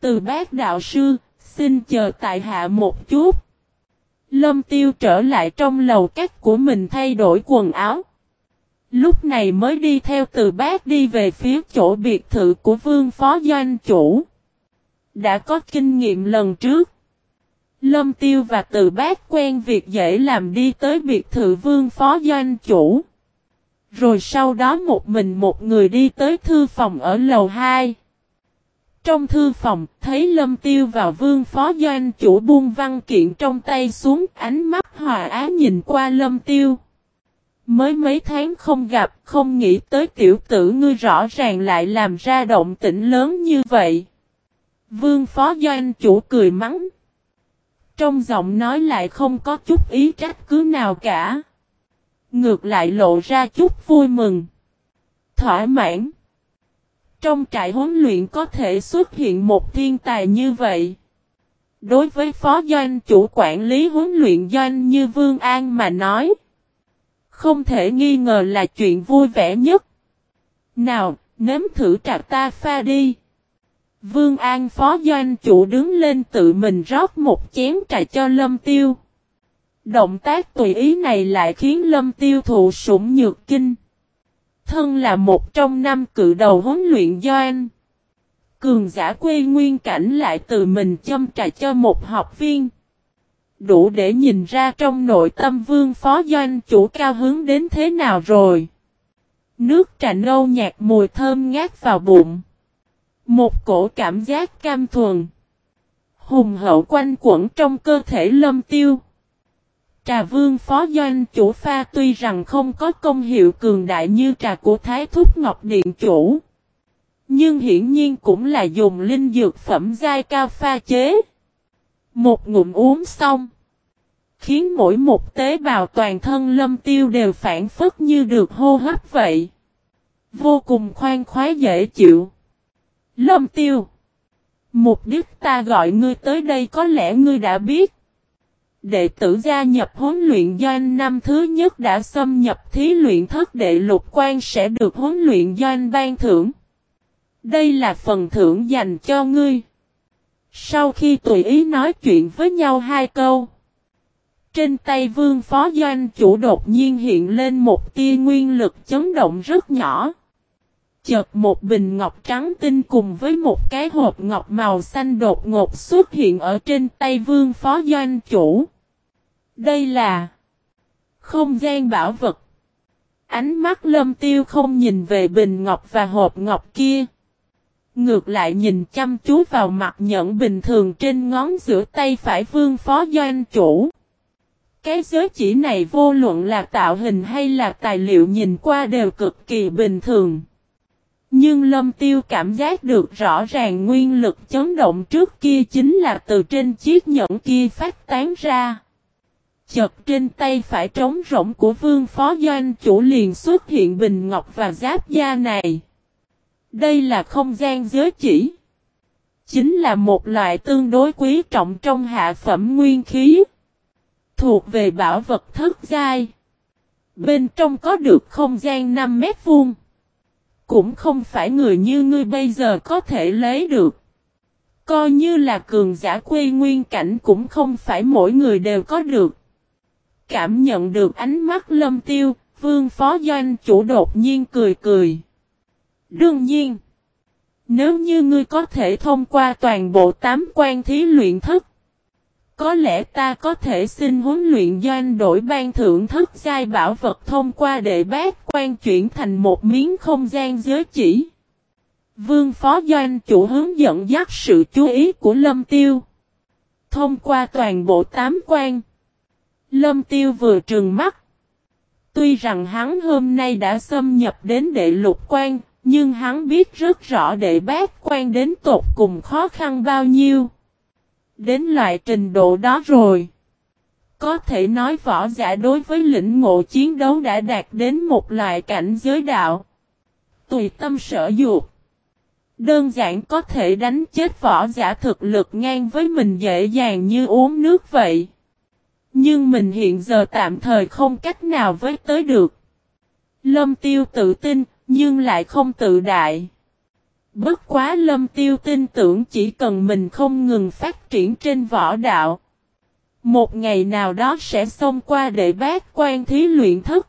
Từ bác đạo sư, xin chờ tại hạ một chút. Lâm Tiêu trở lại trong lầu các của mình thay đổi quần áo. Lúc này mới đi theo từ bác đi về phía chỗ biệt thự của vương phó doanh chủ. Đã có kinh nghiệm lần trước. Lâm Tiêu và từ bác quen việc dễ làm đi tới biệt thự vương phó doanh chủ. Rồi sau đó một mình một người đi tới thư phòng ở lầu 2. Trong thư phòng, thấy Lâm Tiêu và vương phó doanh chủ buông văn kiện trong tay xuống ánh mắt hòa á nhìn qua Lâm Tiêu. Mới mấy tháng không gặp, không nghĩ tới tiểu tử ngươi rõ ràng lại làm ra động tĩnh lớn như vậy. Vương phó doanh chủ cười mắng. Trong giọng nói lại không có chút ý trách cứ nào cả. Ngược lại lộ ra chút vui mừng. Thỏa mãn. Trong trại huấn luyện có thể xuất hiện một thiên tài như vậy. Đối với phó doanh chủ quản lý huấn luyện doanh như Vương An mà nói. Không thể nghi ngờ là chuyện vui vẻ nhất. Nào, nếm thử trà ta pha đi. Vương An phó doanh chủ đứng lên tự mình rót một chén trà cho Lâm Tiêu. Động tác tùy ý này lại khiến Lâm Tiêu thụ sủng nhược kinh. Thân là một trong năm cự đầu huấn luyện doanh. Cường giả quê nguyên cảnh lại từ mình châm trà cho một học viên. Đủ để nhìn ra trong nội tâm vương phó doanh chủ cao hướng đến thế nào rồi. Nước trà nâu nhạt mùi thơm ngát vào bụng. Một cổ cảm giác cam thuần. Hùng hậu quanh quẩn trong cơ thể lâm tiêu. Trà vương phó doanh chủ pha tuy rằng không có công hiệu cường đại như trà của Thái Thúc Ngọc Điện chủ. Nhưng hiển nhiên cũng là dùng linh dược phẩm giai cao pha chế. Một ngụm uống xong. Khiến mỗi một tế bào toàn thân lâm tiêu đều phản phất như được hô hấp vậy. Vô cùng khoan khoái dễ chịu. Lâm tiêu. Mục đích ta gọi ngươi tới đây có lẽ ngươi đã biết. Đệ tử gia nhập huấn luyện doanh năm thứ nhất đã xâm nhập thí luyện thất đệ lục quan sẽ được huấn luyện doanh ban thưởng. Đây là phần thưởng dành cho ngươi. Sau khi tùy ý nói chuyện với nhau hai câu. Trên tay vương phó doanh chủ đột nhiên hiện lên một tia nguyên lực chấn động rất nhỏ. Chợt một bình ngọc trắng tinh cùng với một cái hộp ngọc màu xanh đột ngột xuất hiện ở trên tay vương phó doanh chủ. Đây là không gian bảo vật. Ánh mắt lâm tiêu không nhìn về bình ngọc và hộp ngọc kia. Ngược lại nhìn chăm chú vào mặt nhẫn bình thường trên ngón giữa tay phải vương phó doanh chủ. Cái giới chỉ này vô luận là tạo hình hay là tài liệu nhìn qua đều cực kỳ bình thường. Nhưng lâm tiêu cảm giác được rõ ràng nguyên lực chấn động trước kia chính là từ trên chiếc nhẫn kia phát tán ra chợt trên tay phải trống rỗng của vương phó doanh chủ liền xuất hiện bình ngọc và giáp da này. Đây là không gian giới chỉ. Chính là một loại tương đối quý trọng trong hạ phẩm nguyên khí. Thuộc về bảo vật thất giai. Bên trong có được không gian 5 mét vuông. Cũng không phải người như ngươi bây giờ có thể lấy được. Coi như là cường giả quê nguyên cảnh cũng không phải mỗi người đều có được. Cảm nhận được ánh mắt lâm tiêu, vương phó doanh chủ đột nhiên cười cười. Đương nhiên, nếu như ngươi có thể thông qua toàn bộ tám quan thí luyện thức, có lẽ ta có thể xin huấn luyện doanh đổi ban thưởng thức giai bảo vật thông qua đệ bát quan chuyển thành một miếng không gian giới chỉ. Vương phó doanh chủ hướng dẫn dắt sự chú ý của Lâm Tiêu. Thông qua toàn bộ tám quan. Lâm Tiêu vừa trừng mắt. Tuy rằng hắn hôm nay đã xâm nhập đến đệ lục quan, nhưng hắn biết rất rõ đệ bát quan đến tột cùng khó khăn bao nhiêu. Đến loại trình độ đó rồi. Có thể nói võ giả đối với lĩnh ngộ chiến đấu đã đạt đến một loại cảnh giới đạo. Tùy tâm sở dục. Đơn giản có thể đánh chết võ giả thực lực ngang với mình dễ dàng như uống nước vậy. Nhưng mình hiện giờ tạm thời không cách nào với tới được. Lâm tiêu tự tin, nhưng lại không tự đại. Bất quá lâm tiêu tin tưởng chỉ cần mình không ngừng phát triển trên võ đạo. Một ngày nào đó sẽ xông qua để bác quan thí luyện thức.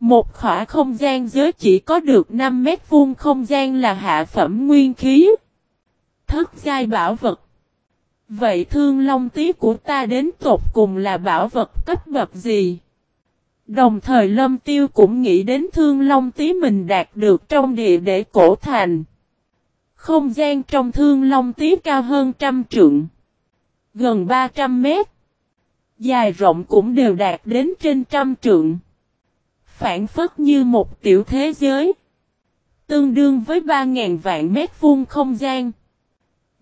Một khỏa không gian giới chỉ có được 5 mét vuông không gian là hạ phẩm nguyên khí. Thất giai bảo vật. Vậy thương long tí của ta đến tột cùng là bảo vật cấp bậc gì? Đồng thời lâm tiêu cũng nghĩ đến thương long tí mình đạt được trong địa để cổ thành. Không gian trong thương long tí cao hơn trăm trượng. Gần 300 mét. Dài rộng cũng đều đạt đến trên trăm trượng. Phản phất như một tiểu thế giới. Tương đương với 3.000 vạn mét vuông không gian.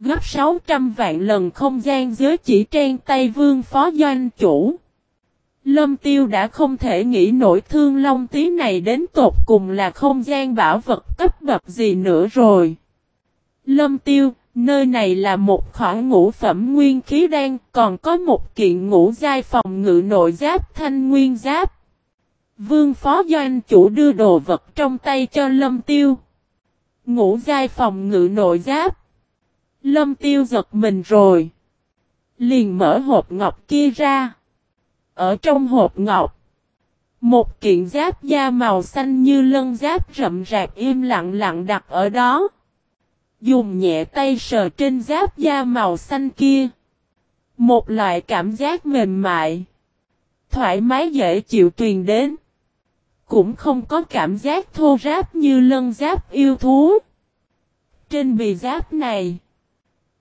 Gấp 600 vạn lần không gian giới chỉ trên tay vương phó doanh chủ. Lâm tiêu đã không thể nghĩ nổi thương long tí này đến tột cùng là không gian bảo vật cấp bậc gì nữa rồi. Lâm tiêu, nơi này là một khoản ngũ phẩm nguyên khí đan, còn có một kiện ngũ giai phòng ngự nội giáp thanh nguyên giáp. Vương phó doanh chủ đưa đồ vật trong tay cho lâm tiêu. Ngũ giai phòng ngự nội giáp. Lâm tiêu giật mình rồi. Liền mở hộp ngọc kia ra. Ở trong hộp ngọc. Một kiện giáp da màu xanh như lân giáp rậm rạp im lặng lặng đặt ở đó. Dùng nhẹ tay sờ trên giáp da màu xanh kia. Một loại cảm giác mềm mại. Thoải mái dễ chịu truyền đến. Cũng không có cảm giác thô ráp như lân giáp yêu thú. Trên bì giáp này.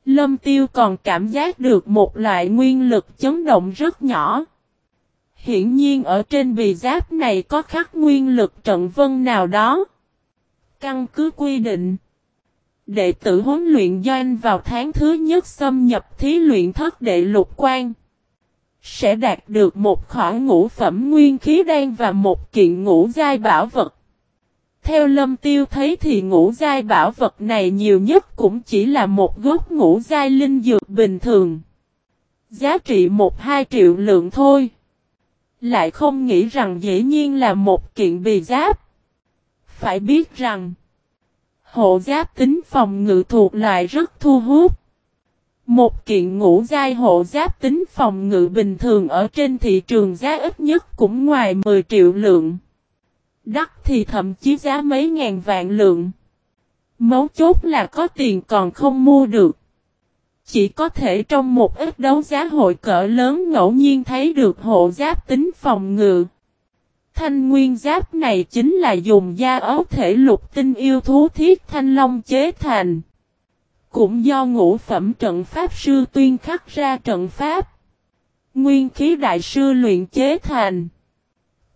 Lâm tiêu còn cảm giác được một loại nguyên lực chấn động rất nhỏ. Hiển nhiên ở trên bì giáp này có khắc nguyên lực trận vân nào đó. Căn cứ quy định. Đệ tử huấn luyện doanh vào tháng thứ nhất xâm nhập thí luyện thất đệ lục quan. Sẽ đạt được một khoản ngũ phẩm nguyên khí đen và một kiện ngũ giai bảo vật. Theo lâm tiêu thấy thì ngũ giai bảo vật này nhiều nhất cũng chỉ là một gốc ngũ giai linh dược bình thường. Giá trị một hai triệu lượng thôi. Lại không nghĩ rằng dễ nhiên là một kiện bì giáp. Phải biết rằng, Hộ giáp tính phòng ngự thuộc loại rất thu hút. Một kiện ngũ giai hộ giáp tính phòng ngự bình thường ở trên thị trường giá ít nhất cũng ngoài 10 triệu lượng. Đắt thì thậm chí giá mấy ngàn vạn lượng. Mấu chốt là có tiền còn không mua được. Chỉ có thể trong một ít đấu giá hội cỡ lớn ngẫu nhiên thấy được hộ giáp tính phòng ngự. Thanh nguyên giáp này chính là dùng da ấu thể lục tinh yêu thú thiết thanh long chế thành. Cũng do ngũ phẩm trận pháp sư tuyên khắc ra trận pháp. Nguyên khí đại sư luyện chế thành.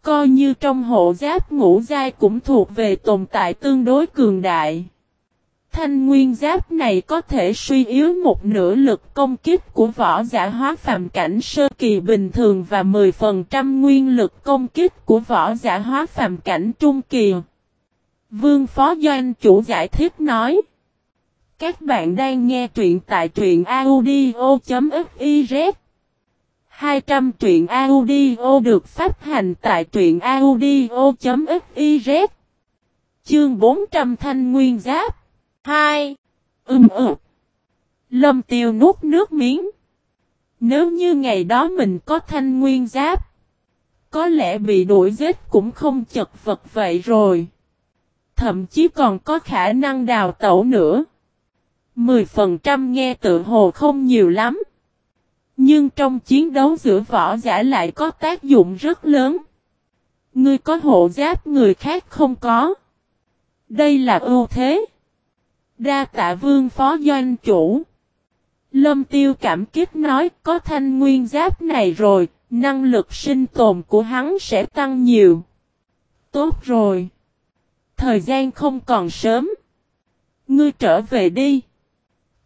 Coi như trong hộ giáp ngũ giai cũng thuộc về tồn tại tương đối cường đại. Thanh nguyên giáp này có thể suy yếu một nửa lực công kích của võ giả hóa phàm cảnh sơ kỳ bình thường và 10% nguyên lực công kích của võ giả hóa phàm cảnh trung kỳ. Vương Phó Doanh chủ giải thích nói. Các bạn đang nghe truyện tại truyện audio.fif 200 truyện audio được phát hành tại truyện audio.fiz Chương 400 Thanh Nguyên Giáp 2. Ừm ừm. Lâm tiêu nuốt nước miếng. Nếu như ngày đó mình có thanh nguyên giáp. Có lẽ bị đuổi giết cũng không chật vật vậy rồi. Thậm chí còn có khả năng đào tẩu nữa. 10% nghe tự hồ không nhiều lắm. Nhưng trong chiến đấu giữa võ giả lại có tác dụng rất lớn. Ngươi có hộ giáp người khác không có. Đây là ưu thế. Đa tạ vương phó doanh chủ. Lâm tiêu cảm kích nói có thanh nguyên giáp này rồi, năng lực sinh tồn của hắn sẽ tăng nhiều. Tốt rồi. Thời gian không còn sớm. Ngươi trở về đi.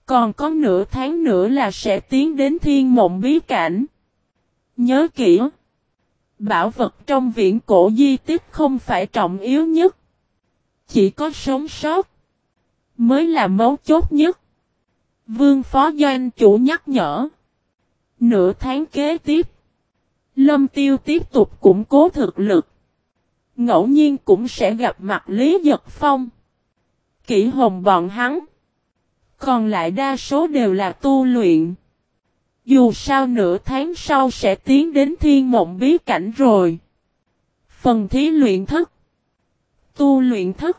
Còn có nửa tháng nữa là sẽ tiến đến thiên mộng bí cảnh. Nhớ kỹ. Bảo vật trong viễn cổ di tích không phải trọng yếu nhất. Chỉ có sống sót mới là mấu chốt nhất. Vương Phó Doanh chủ nhắc nhở. Nửa tháng kế tiếp, Lâm Tiêu tiếp tục củng cố thực lực. Ngẫu nhiên cũng sẽ gặp mặt Lý Giật Phong. Kỷ hồng bọn hắn. Còn lại đa số đều là tu luyện. Dù sao nửa tháng sau sẽ tiến đến thiên mộng bí cảnh rồi. Phần thí luyện thức. Tu luyện thức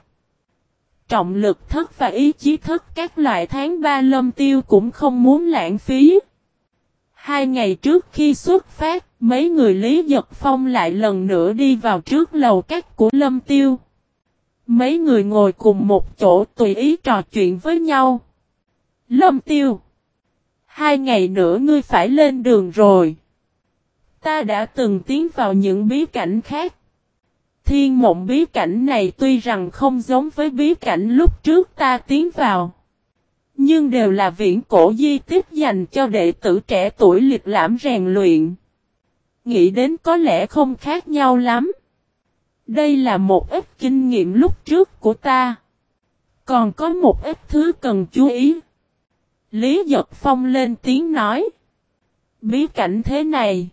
trọng lực thức và ý chí thức các loại tháng ba lâm tiêu cũng không muốn lãng phí. Hai ngày trước khi xuất phát, mấy người Lý Giật Phong lại lần nữa đi vào trước lầu các của lâm tiêu. Mấy người ngồi cùng một chỗ tùy ý trò chuyện với nhau. Lâm tiêu. Hai ngày nữa ngươi phải lên đường rồi. Ta đã từng tiến vào những bí cảnh khác. Thiên mộng bí cảnh này tuy rằng không giống với bí cảnh lúc trước ta tiến vào. Nhưng đều là viễn cổ di tích dành cho đệ tử trẻ tuổi liệt lãm rèn luyện. Nghĩ đến có lẽ không khác nhau lắm. Đây là một ít kinh nghiệm lúc trước của ta. Còn có một ít thứ cần chú ý. Lý Giật Phong lên tiếng nói. Bí cảnh thế này.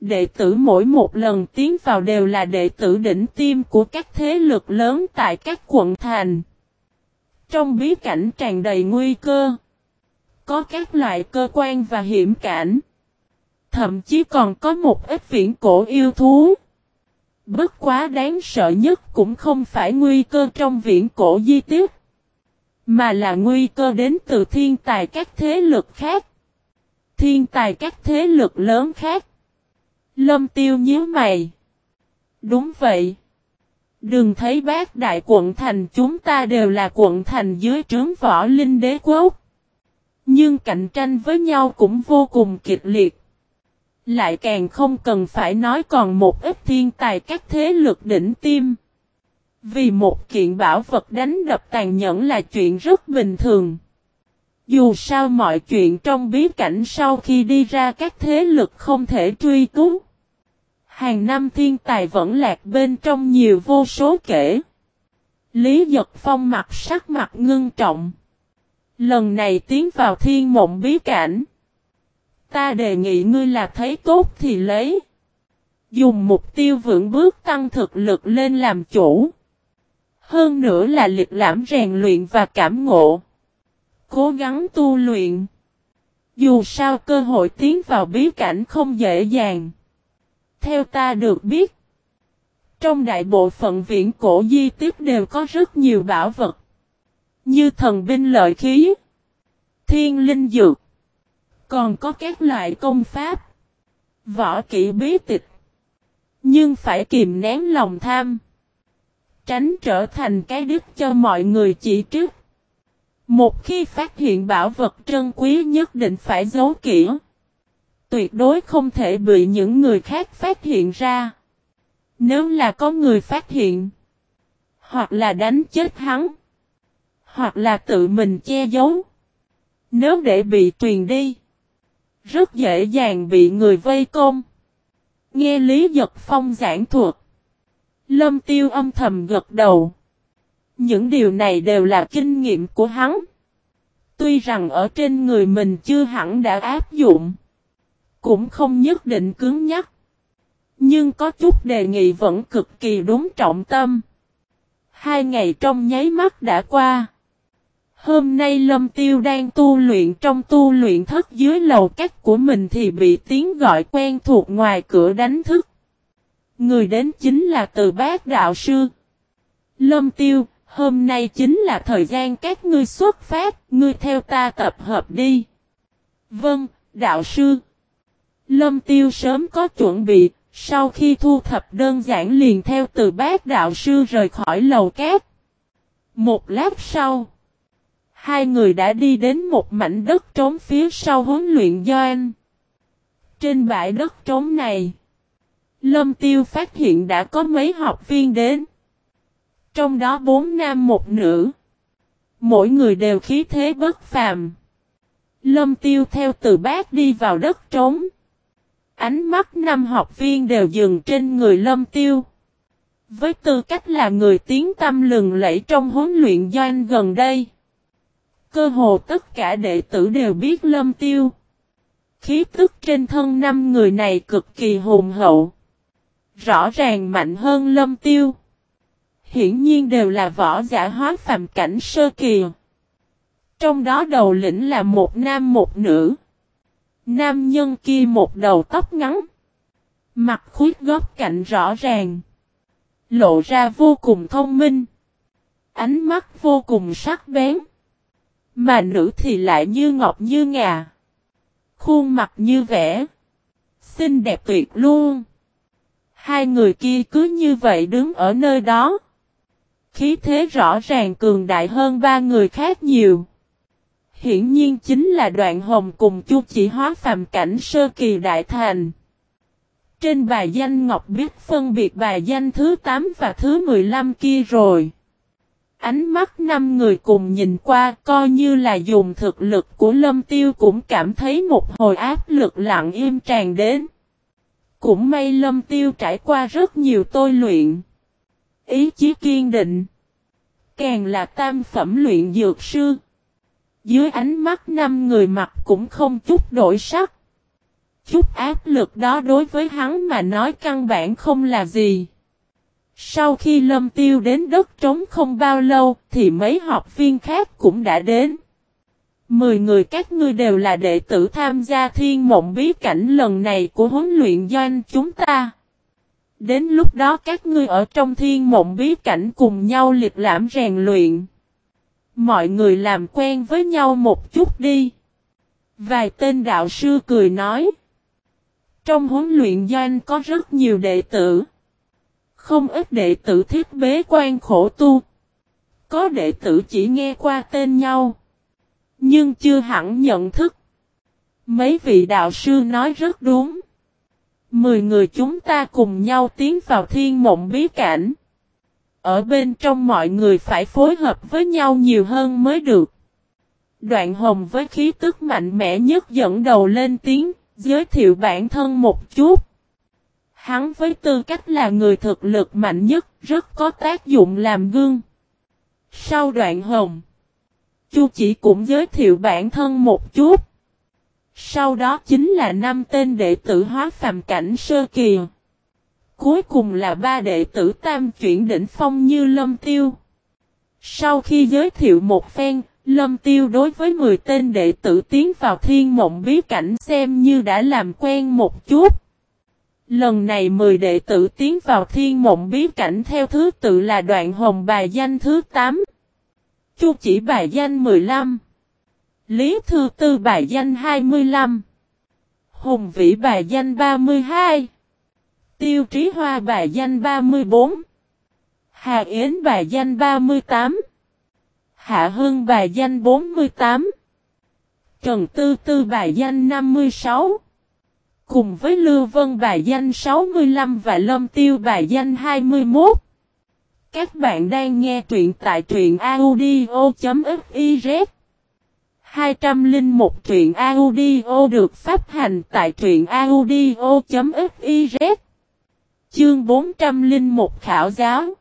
Đệ tử mỗi một lần tiến vào đều là đệ tử đỉnh tim của các thế lực lớn tại các quận thành. Trong bí cảnh tràn đầy nguy cơ. Có các loại cơ quan và hiểm cảnh. Thậm chí còn có một ít viễn cổ yêu thú. Bất quá đáng sợ nhất cũng không phải nguy cơ trong viễn cổ di tiết. Mà là nguy cơ đến từ thiên tài các thế lực khác. Thiên tài các thế lực lớn khác. Lâm tiêu nhíu mày. Đúng vậy. Đừng thấy bác đại quận thành chúng ta đều là quận thành dưới trướng võ linh đế quốc. Nhưng cạnh tranh với nhau cũng vô cùng kịch liệt. Lại càng không cần phải nói còn một ít thiên tài các thế lực đỉnh tim. Vì một kiện bảo vật đánh đập tàn nhẫn là chuyện rất bình thường. Dù sao mọi chuyện trong bí cảnh sau khi đi ra các thế lực không thể truy cứu. Hàng năm thiên tài vẫn lạc bên trong nhiều vô số kể. Lý Giật Phong mặt sắc mặt ngưng trọng. Lần này tiến vào thiên mộng bí cảnh. Ta đề nghị ngươi là thấy tốt thì lấy. Dùng mục tiêu vững bước tăng thực lực lên làm chủ. Hơn nữa là lịch lãm rèn luyện và cảm ngộ. Cố gắng tu luyện. Dù sao cơ hội tiến vào bí cảnh không dễ dàng. Theo ta được biết, trong đại bộ phận viễn cổ di tiếp đều có rất nhiều bảo vật. Như thần binh lợi khí, thiên linh dược, còn có các loại công pháp, võ kỹ bí tịch. Nhưng phải kìm nén lòng tham. Tránh trở thành cái đứt cho mọi người chỉ trước Một khi phát hiện bảo vật trân quý nhất định phải giấu kỹ. Tuyệt đối không thể bị những người khác phát hiện ra. Nếu là có người phát hiện. Hoặc là đánh chết hắn. Hoặc là tự mình che giấu. Nếu để bị truyền đi. Rất dễ dàng bị người vây công. Nghe Lý Giật Phong giảng thuật. Lâm Tiêu âm thầm gật đầu. Những điều này đều là kinh nghiệm của hắn. Tuy rằng ở trên người mình chưa hẳn đã áp dụng. Cũng không nhất định cứng nhắc. Nhưng có chút đề nghị vẫn cực kỳ đúng trọng tâm. Hai ngày trong nháy mắt đã qua. Hôm nay Lâm Tiêu đang tu luyện trong tu luyện thất dưới lầu cách của mình thì bị tiếng gọi quen thuộc ngoài cửa đánh thức. Người đến chính là từ bác đạo sư. Lâm Tiêu, hôm nay chính là thời gian các ngươi xuất phát, ngươi theo ta tập hợp đi. Vâng, đạo sư. Lâm Tiêu sớm có chuẩn bị, sau khi thu thập đơn giản liền theo từ bác đạo sư rời khỏi lầu cát. Một lát sau, hai người đã đi đến một mảnh đất trống phía sau huấn luyện doanh. Trên bãi đất trống này, Lâm Tiêu phát hiện đã có mấy học viên đến. Trong đó bốn nam một nữ. Mỗi người đều khí thế bất phàm. Lâm Tiêu theo từ bác đi vào đất trống. Ánh mắt năm học viên đều dừng trên người Lâm Tiêu. Với tư cách là người tiếng tâm lừng lẫy trong huấn luyện doanh gần đây. Cơ hồ tất cả đệ tử đều biết Lâm Tiêu. Khí tức trên thân năm người này cực kỳ hùng hậu. Rõ ràng mạnh hơn Lâm Tiêu. Hiển nhiên đều là võ giả hóa phàm cảnh sơ kỳ. Trong đó đầu lĩnh là một nam một nữ. Nam nhân kia một đầu tóc ngắn. Mặt khuyết góc cạnh rõ ràng. Lộ ra vô cùng thông minh. Ánh mắt vô cùng sắc bén. Mà nữ thì lại như ngọc như ngà. Khuôn mặt như vẽ. Xinh đẹp tuyệt luôn. Hai người kia cứ như vậy đứng ở nơi đó. Khí thế rõ ràng cường đại hơn ba người khác nhiều. Hiển nhiên chính là đoạn hồng cùng chu chỉ hóa phàm cảnh sơ kỳ đại thành. Trên bài danh Ngọc biết phân biệt bài danh thứ 8 và thứ 15 kia rồi. Ánh mắt năm người cùng nhìn qua coi như là dùng thực lực của lâm tiêu cũng cảm thấy một hồi áp lực lặng im tràn đến. Cũng may lâm tiêu trải qua rất nhiều tôi luyện. Ý chí kiên định. Càng là tam phẩm luyện dược sư. Dưới ánh mắt năm người mặt cũng không chút đổi sắc. Chút áp lực đó đối với hắn mà nói căn bản không là gì. Sau khi lâm tiêu đến đất trống không bao lâu thì mấy học viên khác cũng đã đến. Mười người các ngươi đều là đệ tử tham gia thiên mộng bí cảnh lần này của huấn luyện doanh chúng ta. Đến lúc đó các ngươi ở trong thiên mộng bí cảnh cùng nhau liệt lãm rèn luyện. Mọi người làm quen với nhau một chút đi. Vài tên đạo sư cười nói. Trong huấn luyện doanh có rất nhiều đệ tử. Không ít đệ tử thiết bế quan khổ tu. Có đệ tử chỉ nghe qua tên nhau. Nhưng chưa hẳn nhận thức. Mấy vị đạo sư nói rất đúng. Mười người chúng ta cùng nhau tiến vào thiên mộng bí cảnh. Ở bên trong mọi người phải phối hợp với nhau nhiều hơn mới được. Đoạn hồng với khí tức mạnh mẽ nhất dẫn đầu lên tiếng, giới thiệu bản thân một chút. Hắn với tư cách là người thực lực mạnh nhất, rất có tác dụng làm gương. Sau đoạn hồng, Chu chỉ cũng giới thiệu bản thân một chút. Sau đó chính là năm tên đệ tử hóa phàm cảnh sơ kỳ. Cuối cùng là ba đệ tử tam chuyển đỉnh phong như lâm tiêu. Sau khi giới thiệu một phen, Lâm Tiêu đối với 10 tên đệ tử tiến vào thiên mộng bí cảnh xem như đã làm quen một chút. Lần này 10 đệ tử tiến vào thiên mộng bí cảnh theo thứ tự là đoạn hồng bài danh thứ 8. Chu chỉ bài danh 15. Lý Thư Tư bài danh 25. Hùng Vĩ bài danh 32. Tiêu Trí Hoa bài danh 34. Hà Yến bài danh 38. Hạ Hưng bài danh 48. Trần Tư Tư bài danh 56. Cùng với Lưu Vân bài danh 65 và Lâm Tiêu bài danh 21. Các bạn đang nghe truyện tại truyện audio.fiz 201 truyện audio được phát hành tại truyện audio.fiz Chương 401 Khảo giáo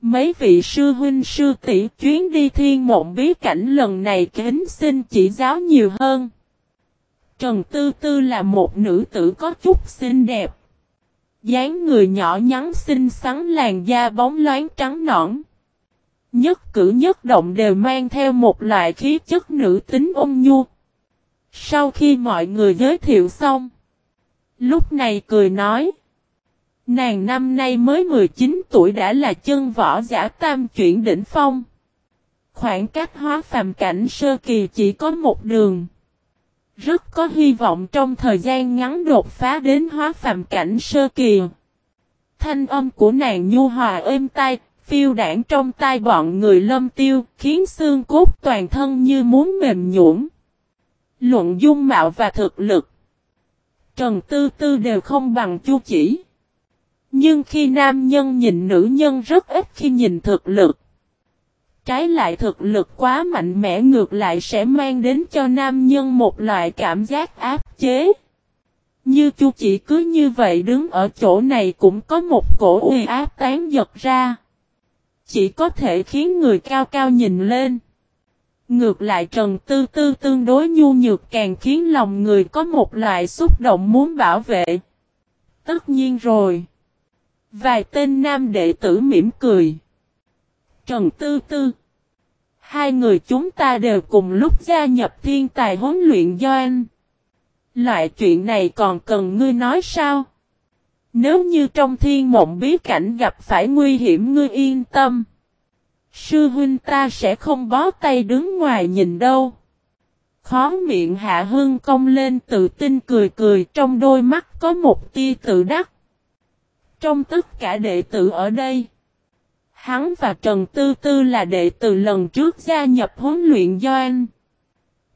Mấy vị sư huynh sư tỷ chuyến đi thiên mộng bí cảnh lần này kính xin chỉ giáo nhiều hơn. Trần Tư Tư là một nữ tử có chút xinh đẹp dáng người nhỏ nhắn xinh xắn làn da bóng loáng trắng nõn. Nhất cử nhất động đều mang theo một loại khí chất nữ tính ôn nhu. Sau khi mọi người giới thiệu xong, lúc này cười nói. Nàng năm nay mới 19 tuổi đã là chân võ giả tam chuyển đỉnh phong. Khoảng cách hóa phàm cảnh sơ kỳ chỉ có một đường. Rất có hy vọng trong thời gian ngắn đột phá đến hóa phàm cảnh sơ kỳ. Thanh âm của nàng nhu hòa êm tai, phiêu đảng trong tai bọn người lâm tiêu, khiến xương cốt toàn thân như muốn mềm nhũn. Luận dung mạo và thực lực. Trần Tư Tư đều không bằng chu chỉ. Nhưng khi nam nhân nhìn nữ nhân rất ít khi nhìn thực lực. Trái lại thực lực quá mạnh mẽ ngược lại sẽ mang đến cho nam nhân một loại cảm giác áp chế. Như chu chỉ cứ như vậy đứng ở chỗ này cũng có một cổ uy áp tán giật ra. Chỉ có thể khiến người cao cao nhìn lên. Ngược lại Trần Tư Tư tương đối nhu nhược càng khiến lòng người có một loại xúc động muốn bảo vệ. Tất nhiên rồi. Vài tên nam đệ tử mỉm cười. Trần Tư Tư. Hai người chúng ta đều cùng lúc gia nhập thiên tài huấn luyện doanh. Loại chuyện này còn cần ngươi nói sao? Nếu như trong thiên mộng bí cảnh gặp phải nguy hiểm ngươi yên tâm. Sư huynh ta sẽ không bó tay đứng ngoài nhìn đâu. Khó miệng hạ hưng công lên tự tin cười cười trong đôi mắt có một tia tự đắc. Trong tất cả đệ tử ở đây, hắn và Trần Tư Tư là đệ tử lần trước gia nhập huấn luyện Doan.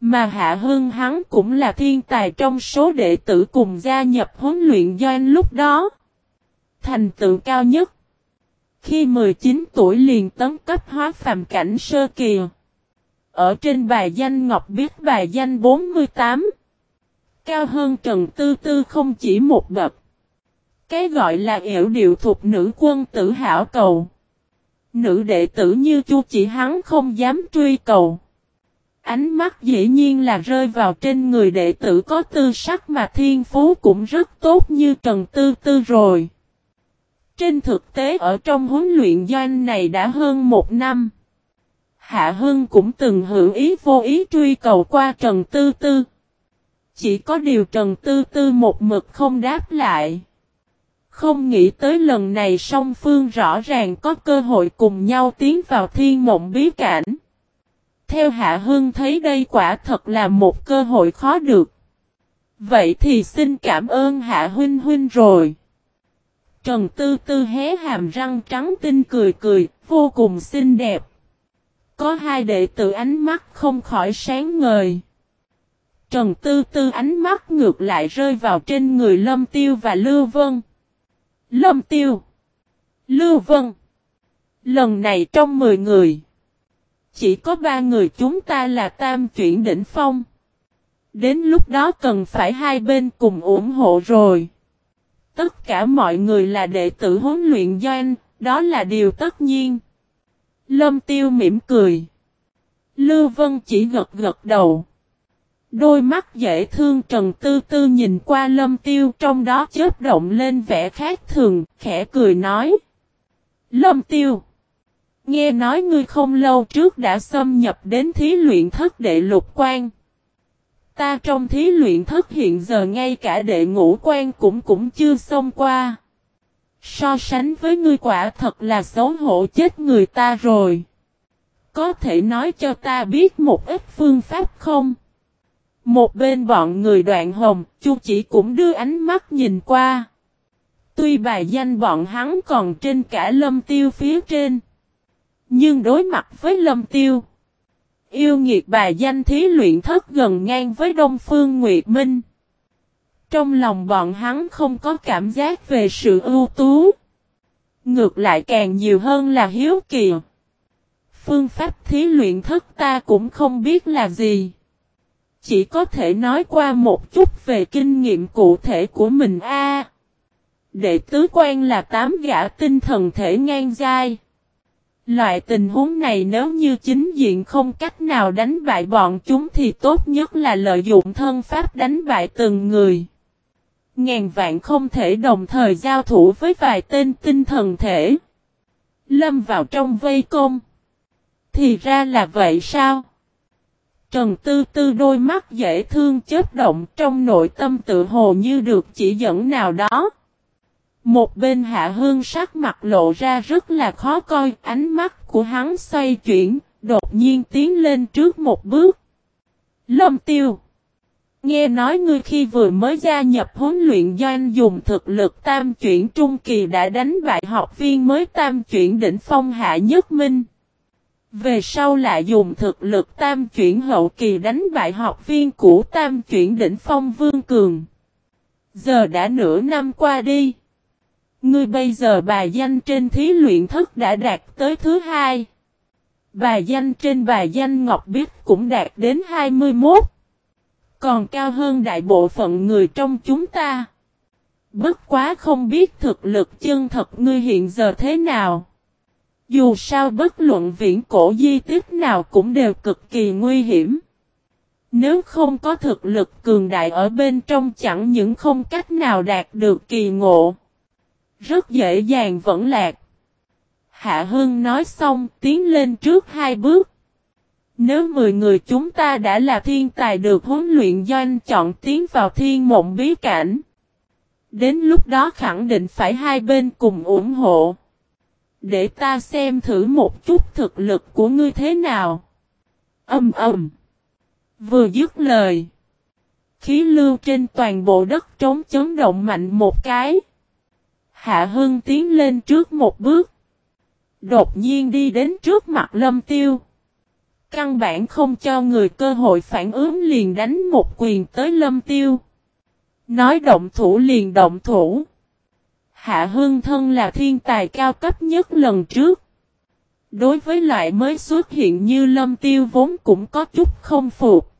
Mà Hạ Hưng hắn cũng là thiên tài trong số đệ tử cùng gia nhập huấn luyện Doan lúc đó. Thành tựu cao nhất. Khi 19 tuổi liền tấn cấp hóa phàm cảnh sơ kỳ. Ở trên bài danh Ngọc biết bài danh 48. Cao hơn Trần Tư Tư không chỉ một bậc. Cái gọi là yểu điệu thuộc nữ quân tử hảo cầu. Nữ đệ tử như chu chỉ hắn không dám truy cầu. Ánh mắt dĩ nhiên là rơi vào trên người đệ tử có tư sắc mà thiên phú cũng rất tốt như Trần Tư Tư rồi. Trên thực tế, ở trong huấn luyện doanh này đã hơn một năm. Hạ Hưng cũng từng hữu ý vô ý truy cầu qua Trần Tư Tư. Chỉ có điều Trần Tư Tư một mực không đáp lại. Không nghĩ tới lần này song phương rõ ràng có cơ hội cùng nhau tiến vào thiên mộng bí cảnh. Theo Hạ Hưng thấy đây quả thật là một cơ hội khó được. Vậy thì xin cảm ơn Hạ Huynh Huynh rồi. Trần Tư Tư hé hàm răng trắng tinh cười cười, vô cùng xinh đẹp. Có hai đệ tử ánh mắt không khỏi sáng ngời. Trần Tư Tư ánh mắt ngược lại rơi vào trên người Lâm Tiêu và Lưu Vân. Lâm Tiêu. Lưu Vân. Lần này trong 10 người. Chỉ có 3 người chúng ta là tam chuyển đỉnh phong. Đến lúc đó cần phải hai bên cùng ủng hộ rồi. Tất cả mọi người là đệ tử huấn luyện doanh, đó là điều tất nhiên. Lâm Tiêu mỉm cười. Lưu Vân chỉ gật gật đầu. Đôi mắt dễ thương Trần Tư Tư nhìn qua lâm tiêu trong đó chớp động lên vẻ khác thường, khẽ cười nói. Lâm tiêu! Nghe nói ngươi không lâu trước đã xâm nhập đến thí luyện thất đệ lục quan. Ta trong thí luyện thất hiện giờ ngay cả đệ ngũ quan cũng cũng chưa xông qua. So sánh với ngươi quả thật là xấu hổ chết người ta rồi. Có thể nói cho ta biết một ít phương pháp không? Một bên bọn người đoạn hồng, chu chỉ cũng đưa ánh mắt nhìn qua. Tuy bài danh bọn hắn còn trên cả lâm tiêu phía trên. Nhưng đối mặt với lâm tiêu. Yêu nghiệt bài danh thí luyện thất gần ngang với Đông Phương Nguyệt Minh. Trong lòng bọn hắn không có cảm giác về sự ưu tú. Ngược lại càng nhiều hơn là hiếu kỳ. Phương pháp thí luyện thất ta cũng không biết là gì. Chỉ có thể nói qua một chút về kinh nghiệm cụ thể của mình a. đệ tứ quan là tám gã tinh thần thể ngang dai. Loại tình huống này nếu như chính diện không cách nào đánh bại bọn chúng thì tốt nhất là lợi dụng thân pháp đánh bại từng người. Ngàn vạn không thể đồng thời giao thủ với vài tên tinh thần thể. Lâm vào trong vây công. Thì ra là vậy sao? Trần Tư Tư đôi mắt dễ thương chết động trong nội tâm tự hồ như được chỉ dẫn nào đó. Một bên hạ hương sắc mặt lộ ra rất là khó coi, ánh mắt của hắn xoay chuyển, đột nhiên tiến lên trước một bước. Lâm tiêu. Nghe nói ngươi khi vừa mới gia nhập huấn luyện doanh dùng thực lực tam chuyển trung kỳ đã đánh bại học viên mới tam chuyển đỉnh phong hạ nhất minh. Về sau lại dùng thực lực tam chuyển hậu kỳ đánh bại học viên cũ tam chuyển đỉnh phong vương cường. Giờ đã nửa năm qua đi. Ngươi bây giờ bài danh trên thí luyện thất đã đạt tới thứ hai. Bài danh trên bài danh Ngọc Biết cũng đạt đến 21. Còn cao hơn đại bộ phận người trong chúng ta. Bất quá không biết thực lực chân thật ngươi hiện giờ thế nào. Dù sao bất luận viễn cổ di tích nào cũng đều cực kỳ nguy hiểm. Nếu không có thực lực cường đại ở bên trong chẳng những không cách nào đạt được kỳ ngộ. Rất dễ dàng vẫn lạc. Hạ Hưng nói xong, tiến lên trước hai bước. Nếu 10 người chúng ta đã là thiên tài được huấn luyện doanh chọn tiến vào thiên mộng bí cảnh. Đến lúc đó khẳng định phải hai bên cùng ủng hộ. Để ta xem thử một chút thực lực của ngươi thế nào. Âm ầm. Vừa dứt lời. Khí lưu trên toàn bộ đất trống chấn động mạnh một cái. Hạ Hưng tiến lên trước một bước. Đột nhiên đi đến trước mặt lâm tiêu. Căn bản không cho người cơ hội phản ứng liền đánh một quyền tới lâm tiêu. Nói động thủ liền động thủ. Hạ Hương thân là thiên tài cao cấp nhất lần trước. Đối với loại mới xuất hiện như lâm tiêu vốn cũng có chút không phục.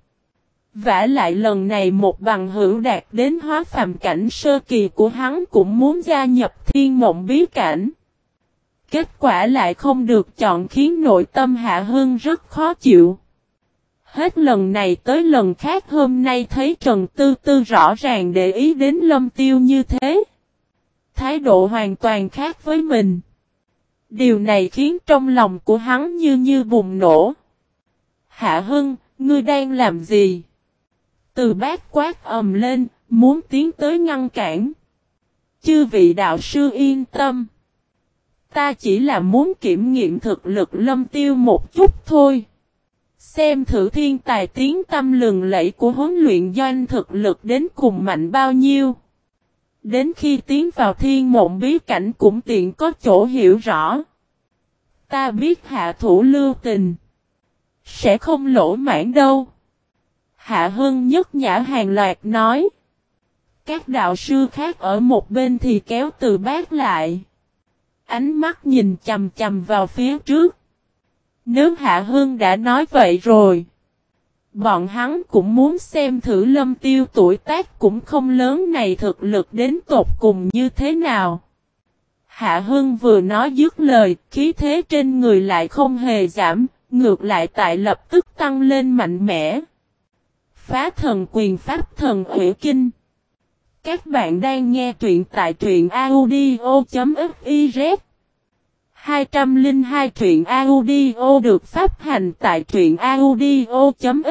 vả lại lần này một bằng hữu đạt đến hóa phàm cảnh sơ kỳ của hắn cũng muốn gia nhập thiên mộng bí cảnh. Kết quả lại không được chọn khiến nội tâm Hạ Hương rất khó chịu. Hết lần này tới lần khác hôm nay thấy Trần Tư Tư rõ ràng để ý đến lâm tiêu như thế. Thái độ hoàn toàn khác với mình. Điều này khiến trong lòng của hắn như như bùng nổ. Hạ Hưng, ngươi đang làm gì? Từ bát quát ầm lên, muốn tiến tới ngăn cản. Chư vị đạo sư yên tâm. Ta chỉ là muốn kiểm nghiệm thực lực lâm tiêu một chút thôi. Xem thử thiên tài tiếng tâm lừng lẫy của huấn luyện doanh thực lực đến cùng mạnh bao nhiêu. Đến khi tiến vào thiên mộng bí cảnh cũng tiện có chỗ hiểu rõ. Ta biết hạ thủ lưu tình. Sẽ không lỗ mãn đâu. Hạ Hưng nhất nhã hàng loạt nói. Các đạo sư khác ở một bên thì kéo từ bác lại. Ánh mắt nhìn chầm chầm vào phía trước. Nếu Hạ Hưng đã nói vậy rồi. Bọn hắn cũng muốn xem thử lâm tiêu tuổi tác cũng không lớn này thực lực đến tột cùng như thế nào. Hạ Hưng vừa nói dứt lời, khí thế trên người lại không hề giảm, ngược lại tại lập tức tăng lên mạnh mẽ. Phá thần quyền pháp thần ủy kinh. Các bạn đang nghe truyện tại truyện audio.fif 202 truyện audio được phát hành tại truyện audio.fiz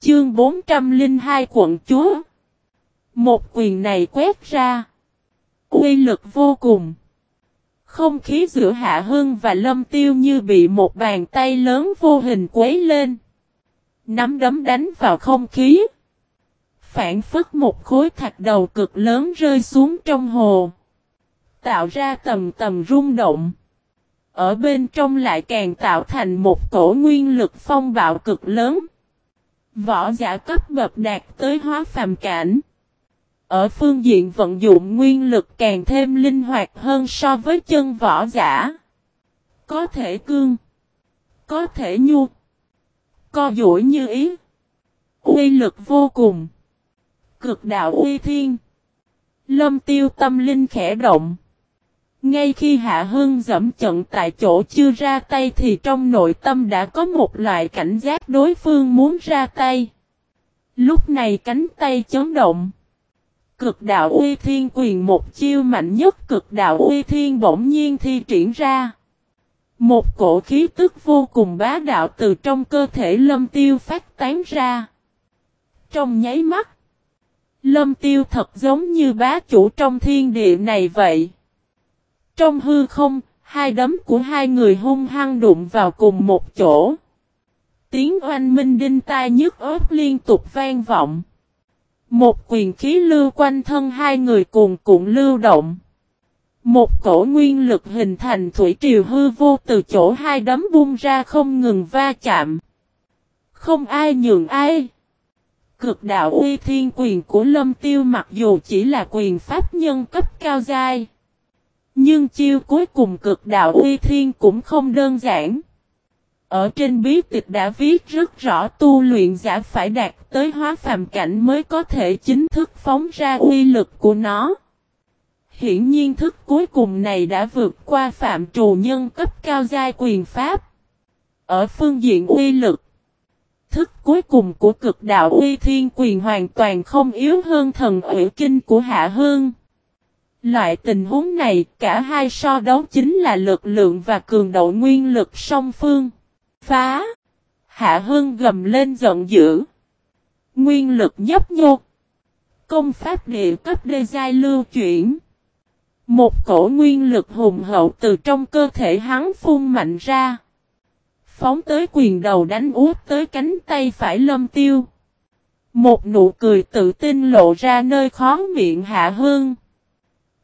Chương 402 quận chúa. Một quyền này quét ra. Uy lực vô cùng. Không khí giữa Hạ Hưng và Lâm Tiêu như bị một bàn tay lớn vô hình quấy lên. Nắm đấm đánh vào không khí. Phản phất một khối thạch đầu cực lớn rơi xuống trong hồ tạo ra tầm tầm rung động. Ở bên trong lại càng tạo thành một tổ nguyên lực phong bạo cực lớn. Võ giả cấp bậc đạt tới hóa phàm cảnh. Ở phương diện vận dụng nguyên lực càng thêm linh hoạt hơn so với chân võ giả. Có thể cương. Có thể nhu. Co duỗi như ý. Uy lực vô cùng. Cực đạo uy thiên. Lâm tiêu tâm linh khẽ động. Ngay khi Hạ Hưng dẫm trận tại chỗ chưa ra tay thì trong nội tâm đã có một loại cảnh giác đối phương muốn ra tay. Lúc này cánh tay chấn động. Cực đạo uy thiên quyền một chiêu mạnh nhất cực đạo uy thiên bỗng nhiên thi triển ra. Một cổ khí tức vô cùng bá đạo từ trong cơ thể lâm tiêu phát tán ra. Trong nháy mắt, lâm tiêu thật giống như bá chủ trong thiên địa này vậy. Trong hư không, hai đấm của hai người hung hăng đụng vào cùng một chỗ. Tiếng oanh minh đinh tai nhức ớt liên tục vang vọng. Một quyền khí lưu quanh thân hai người cùng cuộn lưu động. Một cổ nguyên lực hình thành thủy triều hư vô từ chỗ hai đấm bung ra không ngừng va chạm. Không ai nhường ai. Cực đạo uy thiên quyền của lâm tiêu mặc dù chỉ là quyền pháp nhân cấp cao giai. Nhưng chiêu cuối cùng cực đạo uy thiên cũng không đơn giản. Ở trên bí tịch đã viết rất rõ tu luyện giả phải đạt tới hóa phàm cảnh mới có thể chính thức phóng ra uy lực của nó. Hiển nhiên thức cuối cùng này đã vượt qua phạm trù nhân cấp cao giai quyền pháp. Ở phương diện uy lực, thức cuối cùng của cực đạo uy thiên quyền hoàn toàn không yếu hơn thần ủy kinh của Hạ Hương. Loại tình huống này, cả hai so đấu chính là lực lượng và cường độ nguyên lực song phương. Phá! Hạ Hưng gầm lên giận dữ. Nguyên lực nhấp nhô. Công pháp địa cấp đê giai lưu chuyển. Một cổ nguyên lực hùng hậu từ trong cơ thể hắn phun mạnh ra. Phóng tới quyền đầu đánh út tới cánh tay phải lâm tiêu. Một nụ cười tự tin lộ ra nơi khó miệng hạ hương.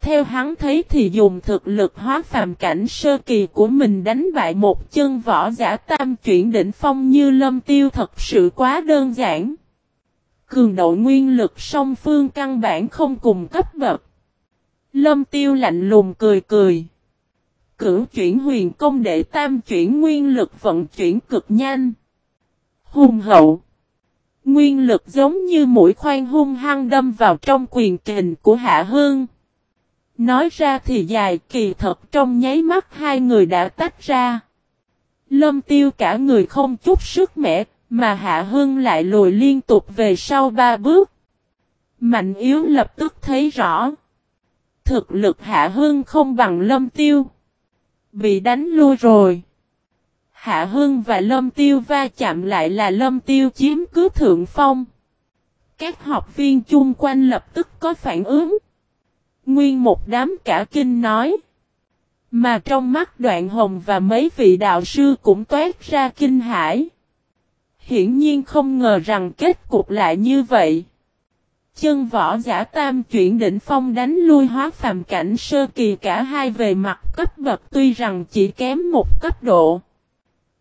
Theo hắn thấy thì dùng thực lực hóa phàm cảnh sơ kỳ của mình đánh bại một chân võ giả tam chuyển đỉnh phong như lâm tiêu thật sự quá đơn giản. Cường độ nguyên lực song phương căn bản không cùng cấp bậc. Lâm tiêu lạnh lùng cười cười. Cửu chuyển huyền công đệ tam chuyển nguyên lực vận chuyển cực nhanh. Hùng hậu. Nguyên lực giống như mũi khoan hung hăng đâm vào trong quyền kình của Hạ Hương. Nói ra thì dài kỳ thật trong nháy mắt hai người đã tách ra. Lâm tiêu cả người không chút sức mẻ, mà Hạ Hưng lại lùi liên tục về sau ba bước. Mạnh yếu lập tức thấy rõ. Thực lực Hạ Hưng không bằng Lâm Tiêu. Bị đánh lui rồi. Hạ Hưng và Lâm Tiêu va chạm lại là Lâm Tiêu chiếm cứ thượng phong. Các học viên chung quanh lập tức có phản ứng. Nguyên một đám cả kinh nói. Mà trong mắt đoạn hồng và mấy vị đạo sư cũng toát ra kinh hãi. Hiển nhiên không ngờ rằng kết cục lại như vậy. Chân võ giả tam chuyển đỉnh phong đánh lui hóa phàm cảnh sơ kỳ cả hai về mặt cấp bậc tuy rằng chỉ kém một cấp độ.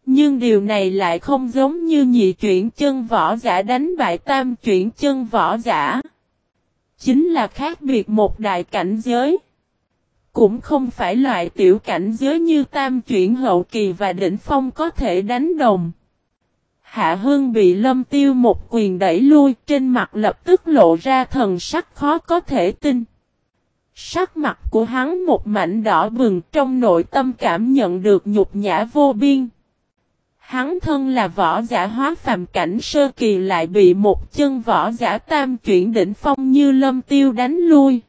Nhưng điều này lại không giống như nhị chuyển chân võ giả đánh bại tam chuyển chân võ giả. Chính là khác biệt một đại cảnh giới. Cũng không phải loại tiểu cảnh giới như tam chuyển hậu kỳ và đỉnh phong có thể đánh đồng. Hạ Hưng bị lâm tiêu một quyền đẩy lui, trên mặt lập tức lộ ra thần sắc khó có thể tin. Sắc mặt của hắn một mảnh đỏ bừng, trong nội tâm cảm nhận được nhục nhã vô biên. Hắn thân là võ giả hóa phàm cảnh sơ kỳ lại bị một chân võ giả tam chuyển đỉnh phong như lâm tiêu đánh lui.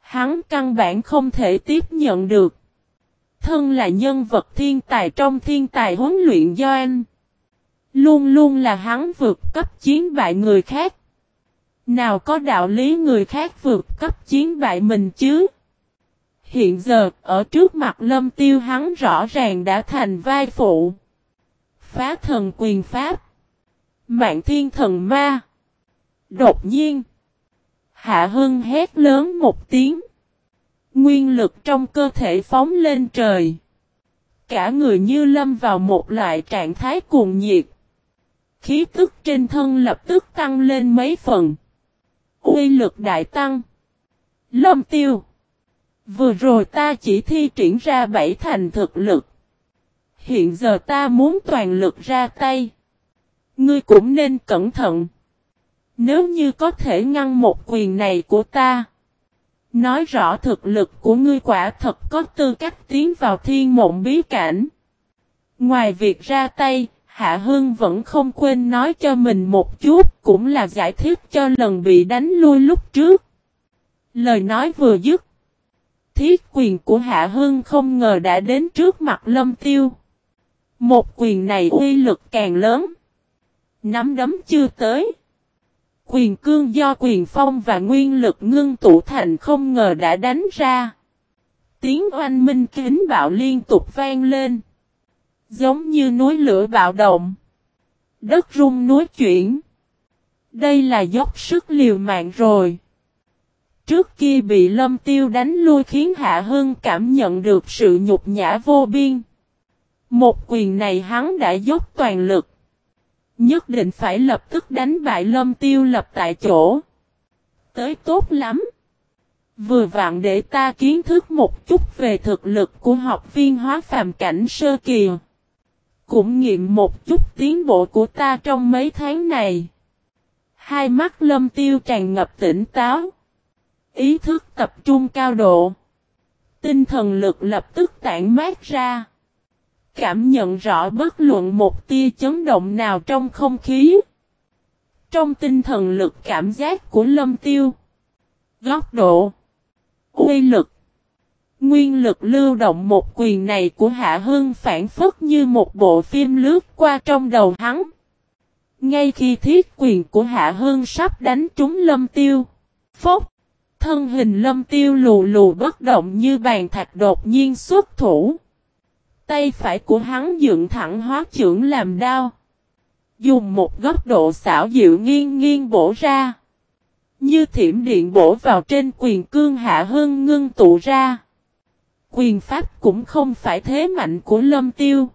Hắn căn bản không thể tiếp nhận được. thân là nhân vật thiên tài trong thiên tài huấn luyện do anh. Luôn luôn là hắn vượt cấp chiến bại người khác. Nào có đạo lý người khác vượt cấp chiến bại mình chứ? Hiện giờ, ở trước mặt lâm tiêu hắn rõ ràng đã thành vai phụ. Phá thần quyền pháp. Mạng thiên thần ma. Đột nhiên. Hạ Hưng hét lớn một tiếng. Nguyên lực trong cơ thể phóng lên trời. Cả người như lâm vào một loại trạng thái cuồng nhiệt. Khí tức trên thân lập tức tăng lên mấy phần. Uy lực đại tăng. Lâm tiêu. Vừa rồi ta chỉ thi triển ra bảy thành thực lực. Hiện giờ ta muốn toàn lực ra tay. Ngươi cũng nên cẩn thận. Nếu như có thể ngăn một quyền này của ta. Nói rõ thực lực của ngươi quả thật có tư cách tiến vào thiên mộng bí cảnh. Ngoài việc ra tay, Hạ hương vẫn không quên nói cho mình một chút, cũng là giải thích cho lần bị đánh lui lúc trước. Lời nói vừa dứt. Thiết quyền của Hạ hương không ngờ đã đến trước mặt lâm tiêu. Một quyền này uy lực càng lớn. Nắm đấm chưa tới. Quyền cương do quyền phong và nguyên lực ngưng tụ thành không ngờ đã đánh ra. Tiếng oanh minh kính bạo liên tục vang lên. Giống như núi lửa bạo động. Đất rung núi chuyển. Đây là dốc sức liều mạng rồi. Trước kia bị lâm tiêu đánh lui khiến Hạ Hưng cảm nhận được sự nhục nhã vô biên. Một quyền này hắn đã dốc toàn lực. Nhất định phải lập tức đánh bại lâm tiêu lập tại chỗ. Tới tốt lắm. Vừa vặn để ta kiến thức một chút về thực lực của học viên hóa phàm cảnh sơ kỳ. Cũng nghiệm một chút tiến bộ của ta trong mấy tháng này. Hai mắt lâm tiêu tràn ngập tỉnh táo. Ý thức tập trung cao độ. Tinh thần lực lập tức tản mát ra. Cảm nhận rõ bất luận một tia chấn động nào trong không khí. Trong tinh thần lực cảm giác của lâm tiêu. Góc độ. Uy lực. Nguyên lực lưu động một quyền này của Hạ Hưng phản phất như một bộ phim lướt qua trong đầu hắn. Ngay khi thiết quyền của Hạ Hưng sắp đánh trúng lâm tiêu. Phốc. Thân hình lâm tiêu lù lù bất động như bàn thạch đột nhiên xuất thủ. Tay phải của hắn dựng thẳng hóa trưởng làm đao. Dùng một góc độ xảo diệu nghiêng nghiêng bổ ra. Như thiểm điện bổ vào trên quyền cương hạ hưng ngưng tụ ra. Quyền pháp cũng không phải thế mạnh của lâm tiêu.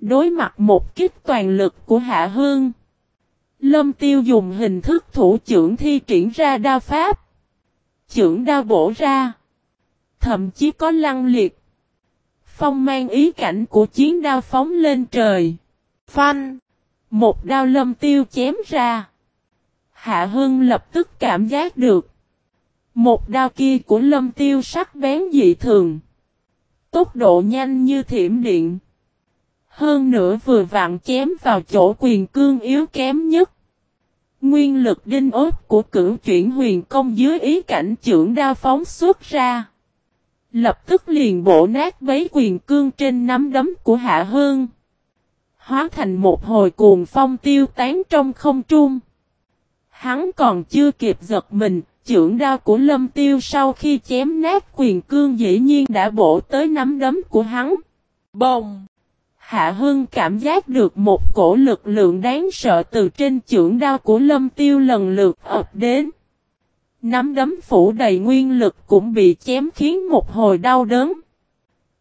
Đối mặt một kích toàn lực của hạ hương. Lâm tiêu dùng hình thức thủ trưởng thi triển ra đao pháp. Trưởng đao bổ ra. Thậm chí có lăng liệt. Phong mang ý cảnh của chiến đao phóng lên trời. Phanh. Một đao lâm tiêu chém ra. Hạ Hưng lập tức cảm giác được. Một đao kia của lâm tiêu sắc bén dị thường. Tốc độ nhanh như thiểm điện. Hơn nữa vừa vặn chém vào chỗ quyền cương yếu kém nhất. Nguyên lực đinh ốt của cửu chuyển huyền công dưới ý cảnh trưởng đao phóng xuất ra. Lập tức liền bổ nát bấy quyền cương trên nắm đấm của Hạ Hương. Hóa thành một hồi cuồng phong tiêu tán trong không trung. Hắn còn chưa kịp giật mình, trưởng đao của lâm tiêu sau khi chém nát quyền cương dĩ nhiên đã bổ tới nắm đấm của hắn. Bồng! Hạ Hương cảm giác được một cổ lực lượng đáng sợ từ trên trưởng đao của lâm tiêu lần lượt ập đến. Nắm đấm phủ đầy nguyên lực cũng bị chém khiến một hồi đau đớn.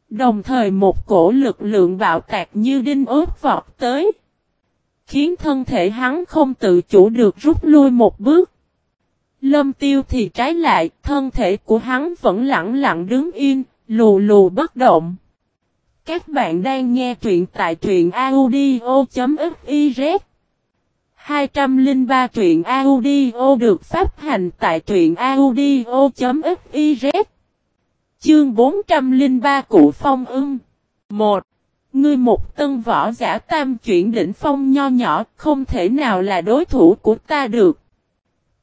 Đồng thời một cổ lực lượng bạo tạc như đinh ướt vọt tới. Khiến thân thể hắn không tự chủ được rút lui một bước. Lâm tiêu thì trái lại, thân thể của hắn vẫn lặng lặng đứng yên, lù lù bất động. Các bạn đang nghe truyện tại truyện audio.fif 203 truyện audio được phát hành tại truyện audio.fiz Chương 403 Cụ Phong ưng 1. Ngươi một tân võ giả tam chuyển đỉnh phong nho nhỏ không thể nào là đối thủ của ta được.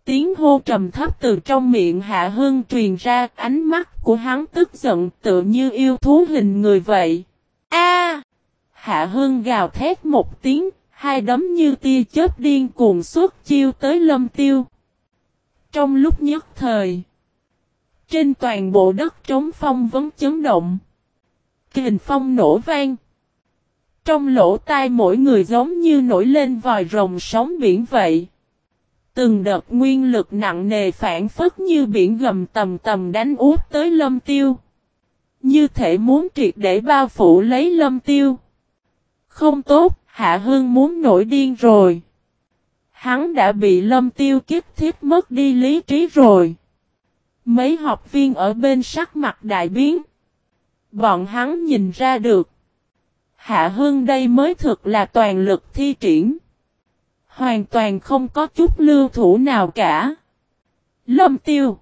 tiếng hô trầm thấp từ trong miệng Hạ Hưng truyền ra, ánh mắt của hắn tức giận tự như yêu thú hình người vậy. A! Hạ Hưng gào thét một tiếng, hai đấm như tia chớp điên cuồng suốt chiêu tới lâm tiêu. Trong lúc nhất thời, trên toàn bộ đất trống phong vấn chấn động. Kình phong nổ vang. Trong lỗ tai mỗi người giống như nổi lên vòi rồng sóng biển vậy. Từng đợt nguyên lực nặng nề phản phất như biển gầm tầm tầm đánh út tới lâm tiêu. Như thể muốn triệt để bao phủ lấy lâm tiêu. Không tốt, Hạ Hưng muốn nổi điên rồi. Hắn đã bị lâm tiêu kiếp thiết mất đi lý trí rồi. Mấy học viên ở bên sắc mặt đại biến. Bọn hắn nhìn ra được. Hạ Hưng đây mới thực là toàn lực thi triển. Hoàn toàn không có chút lưu thủ nào cả. Lâm tiêu.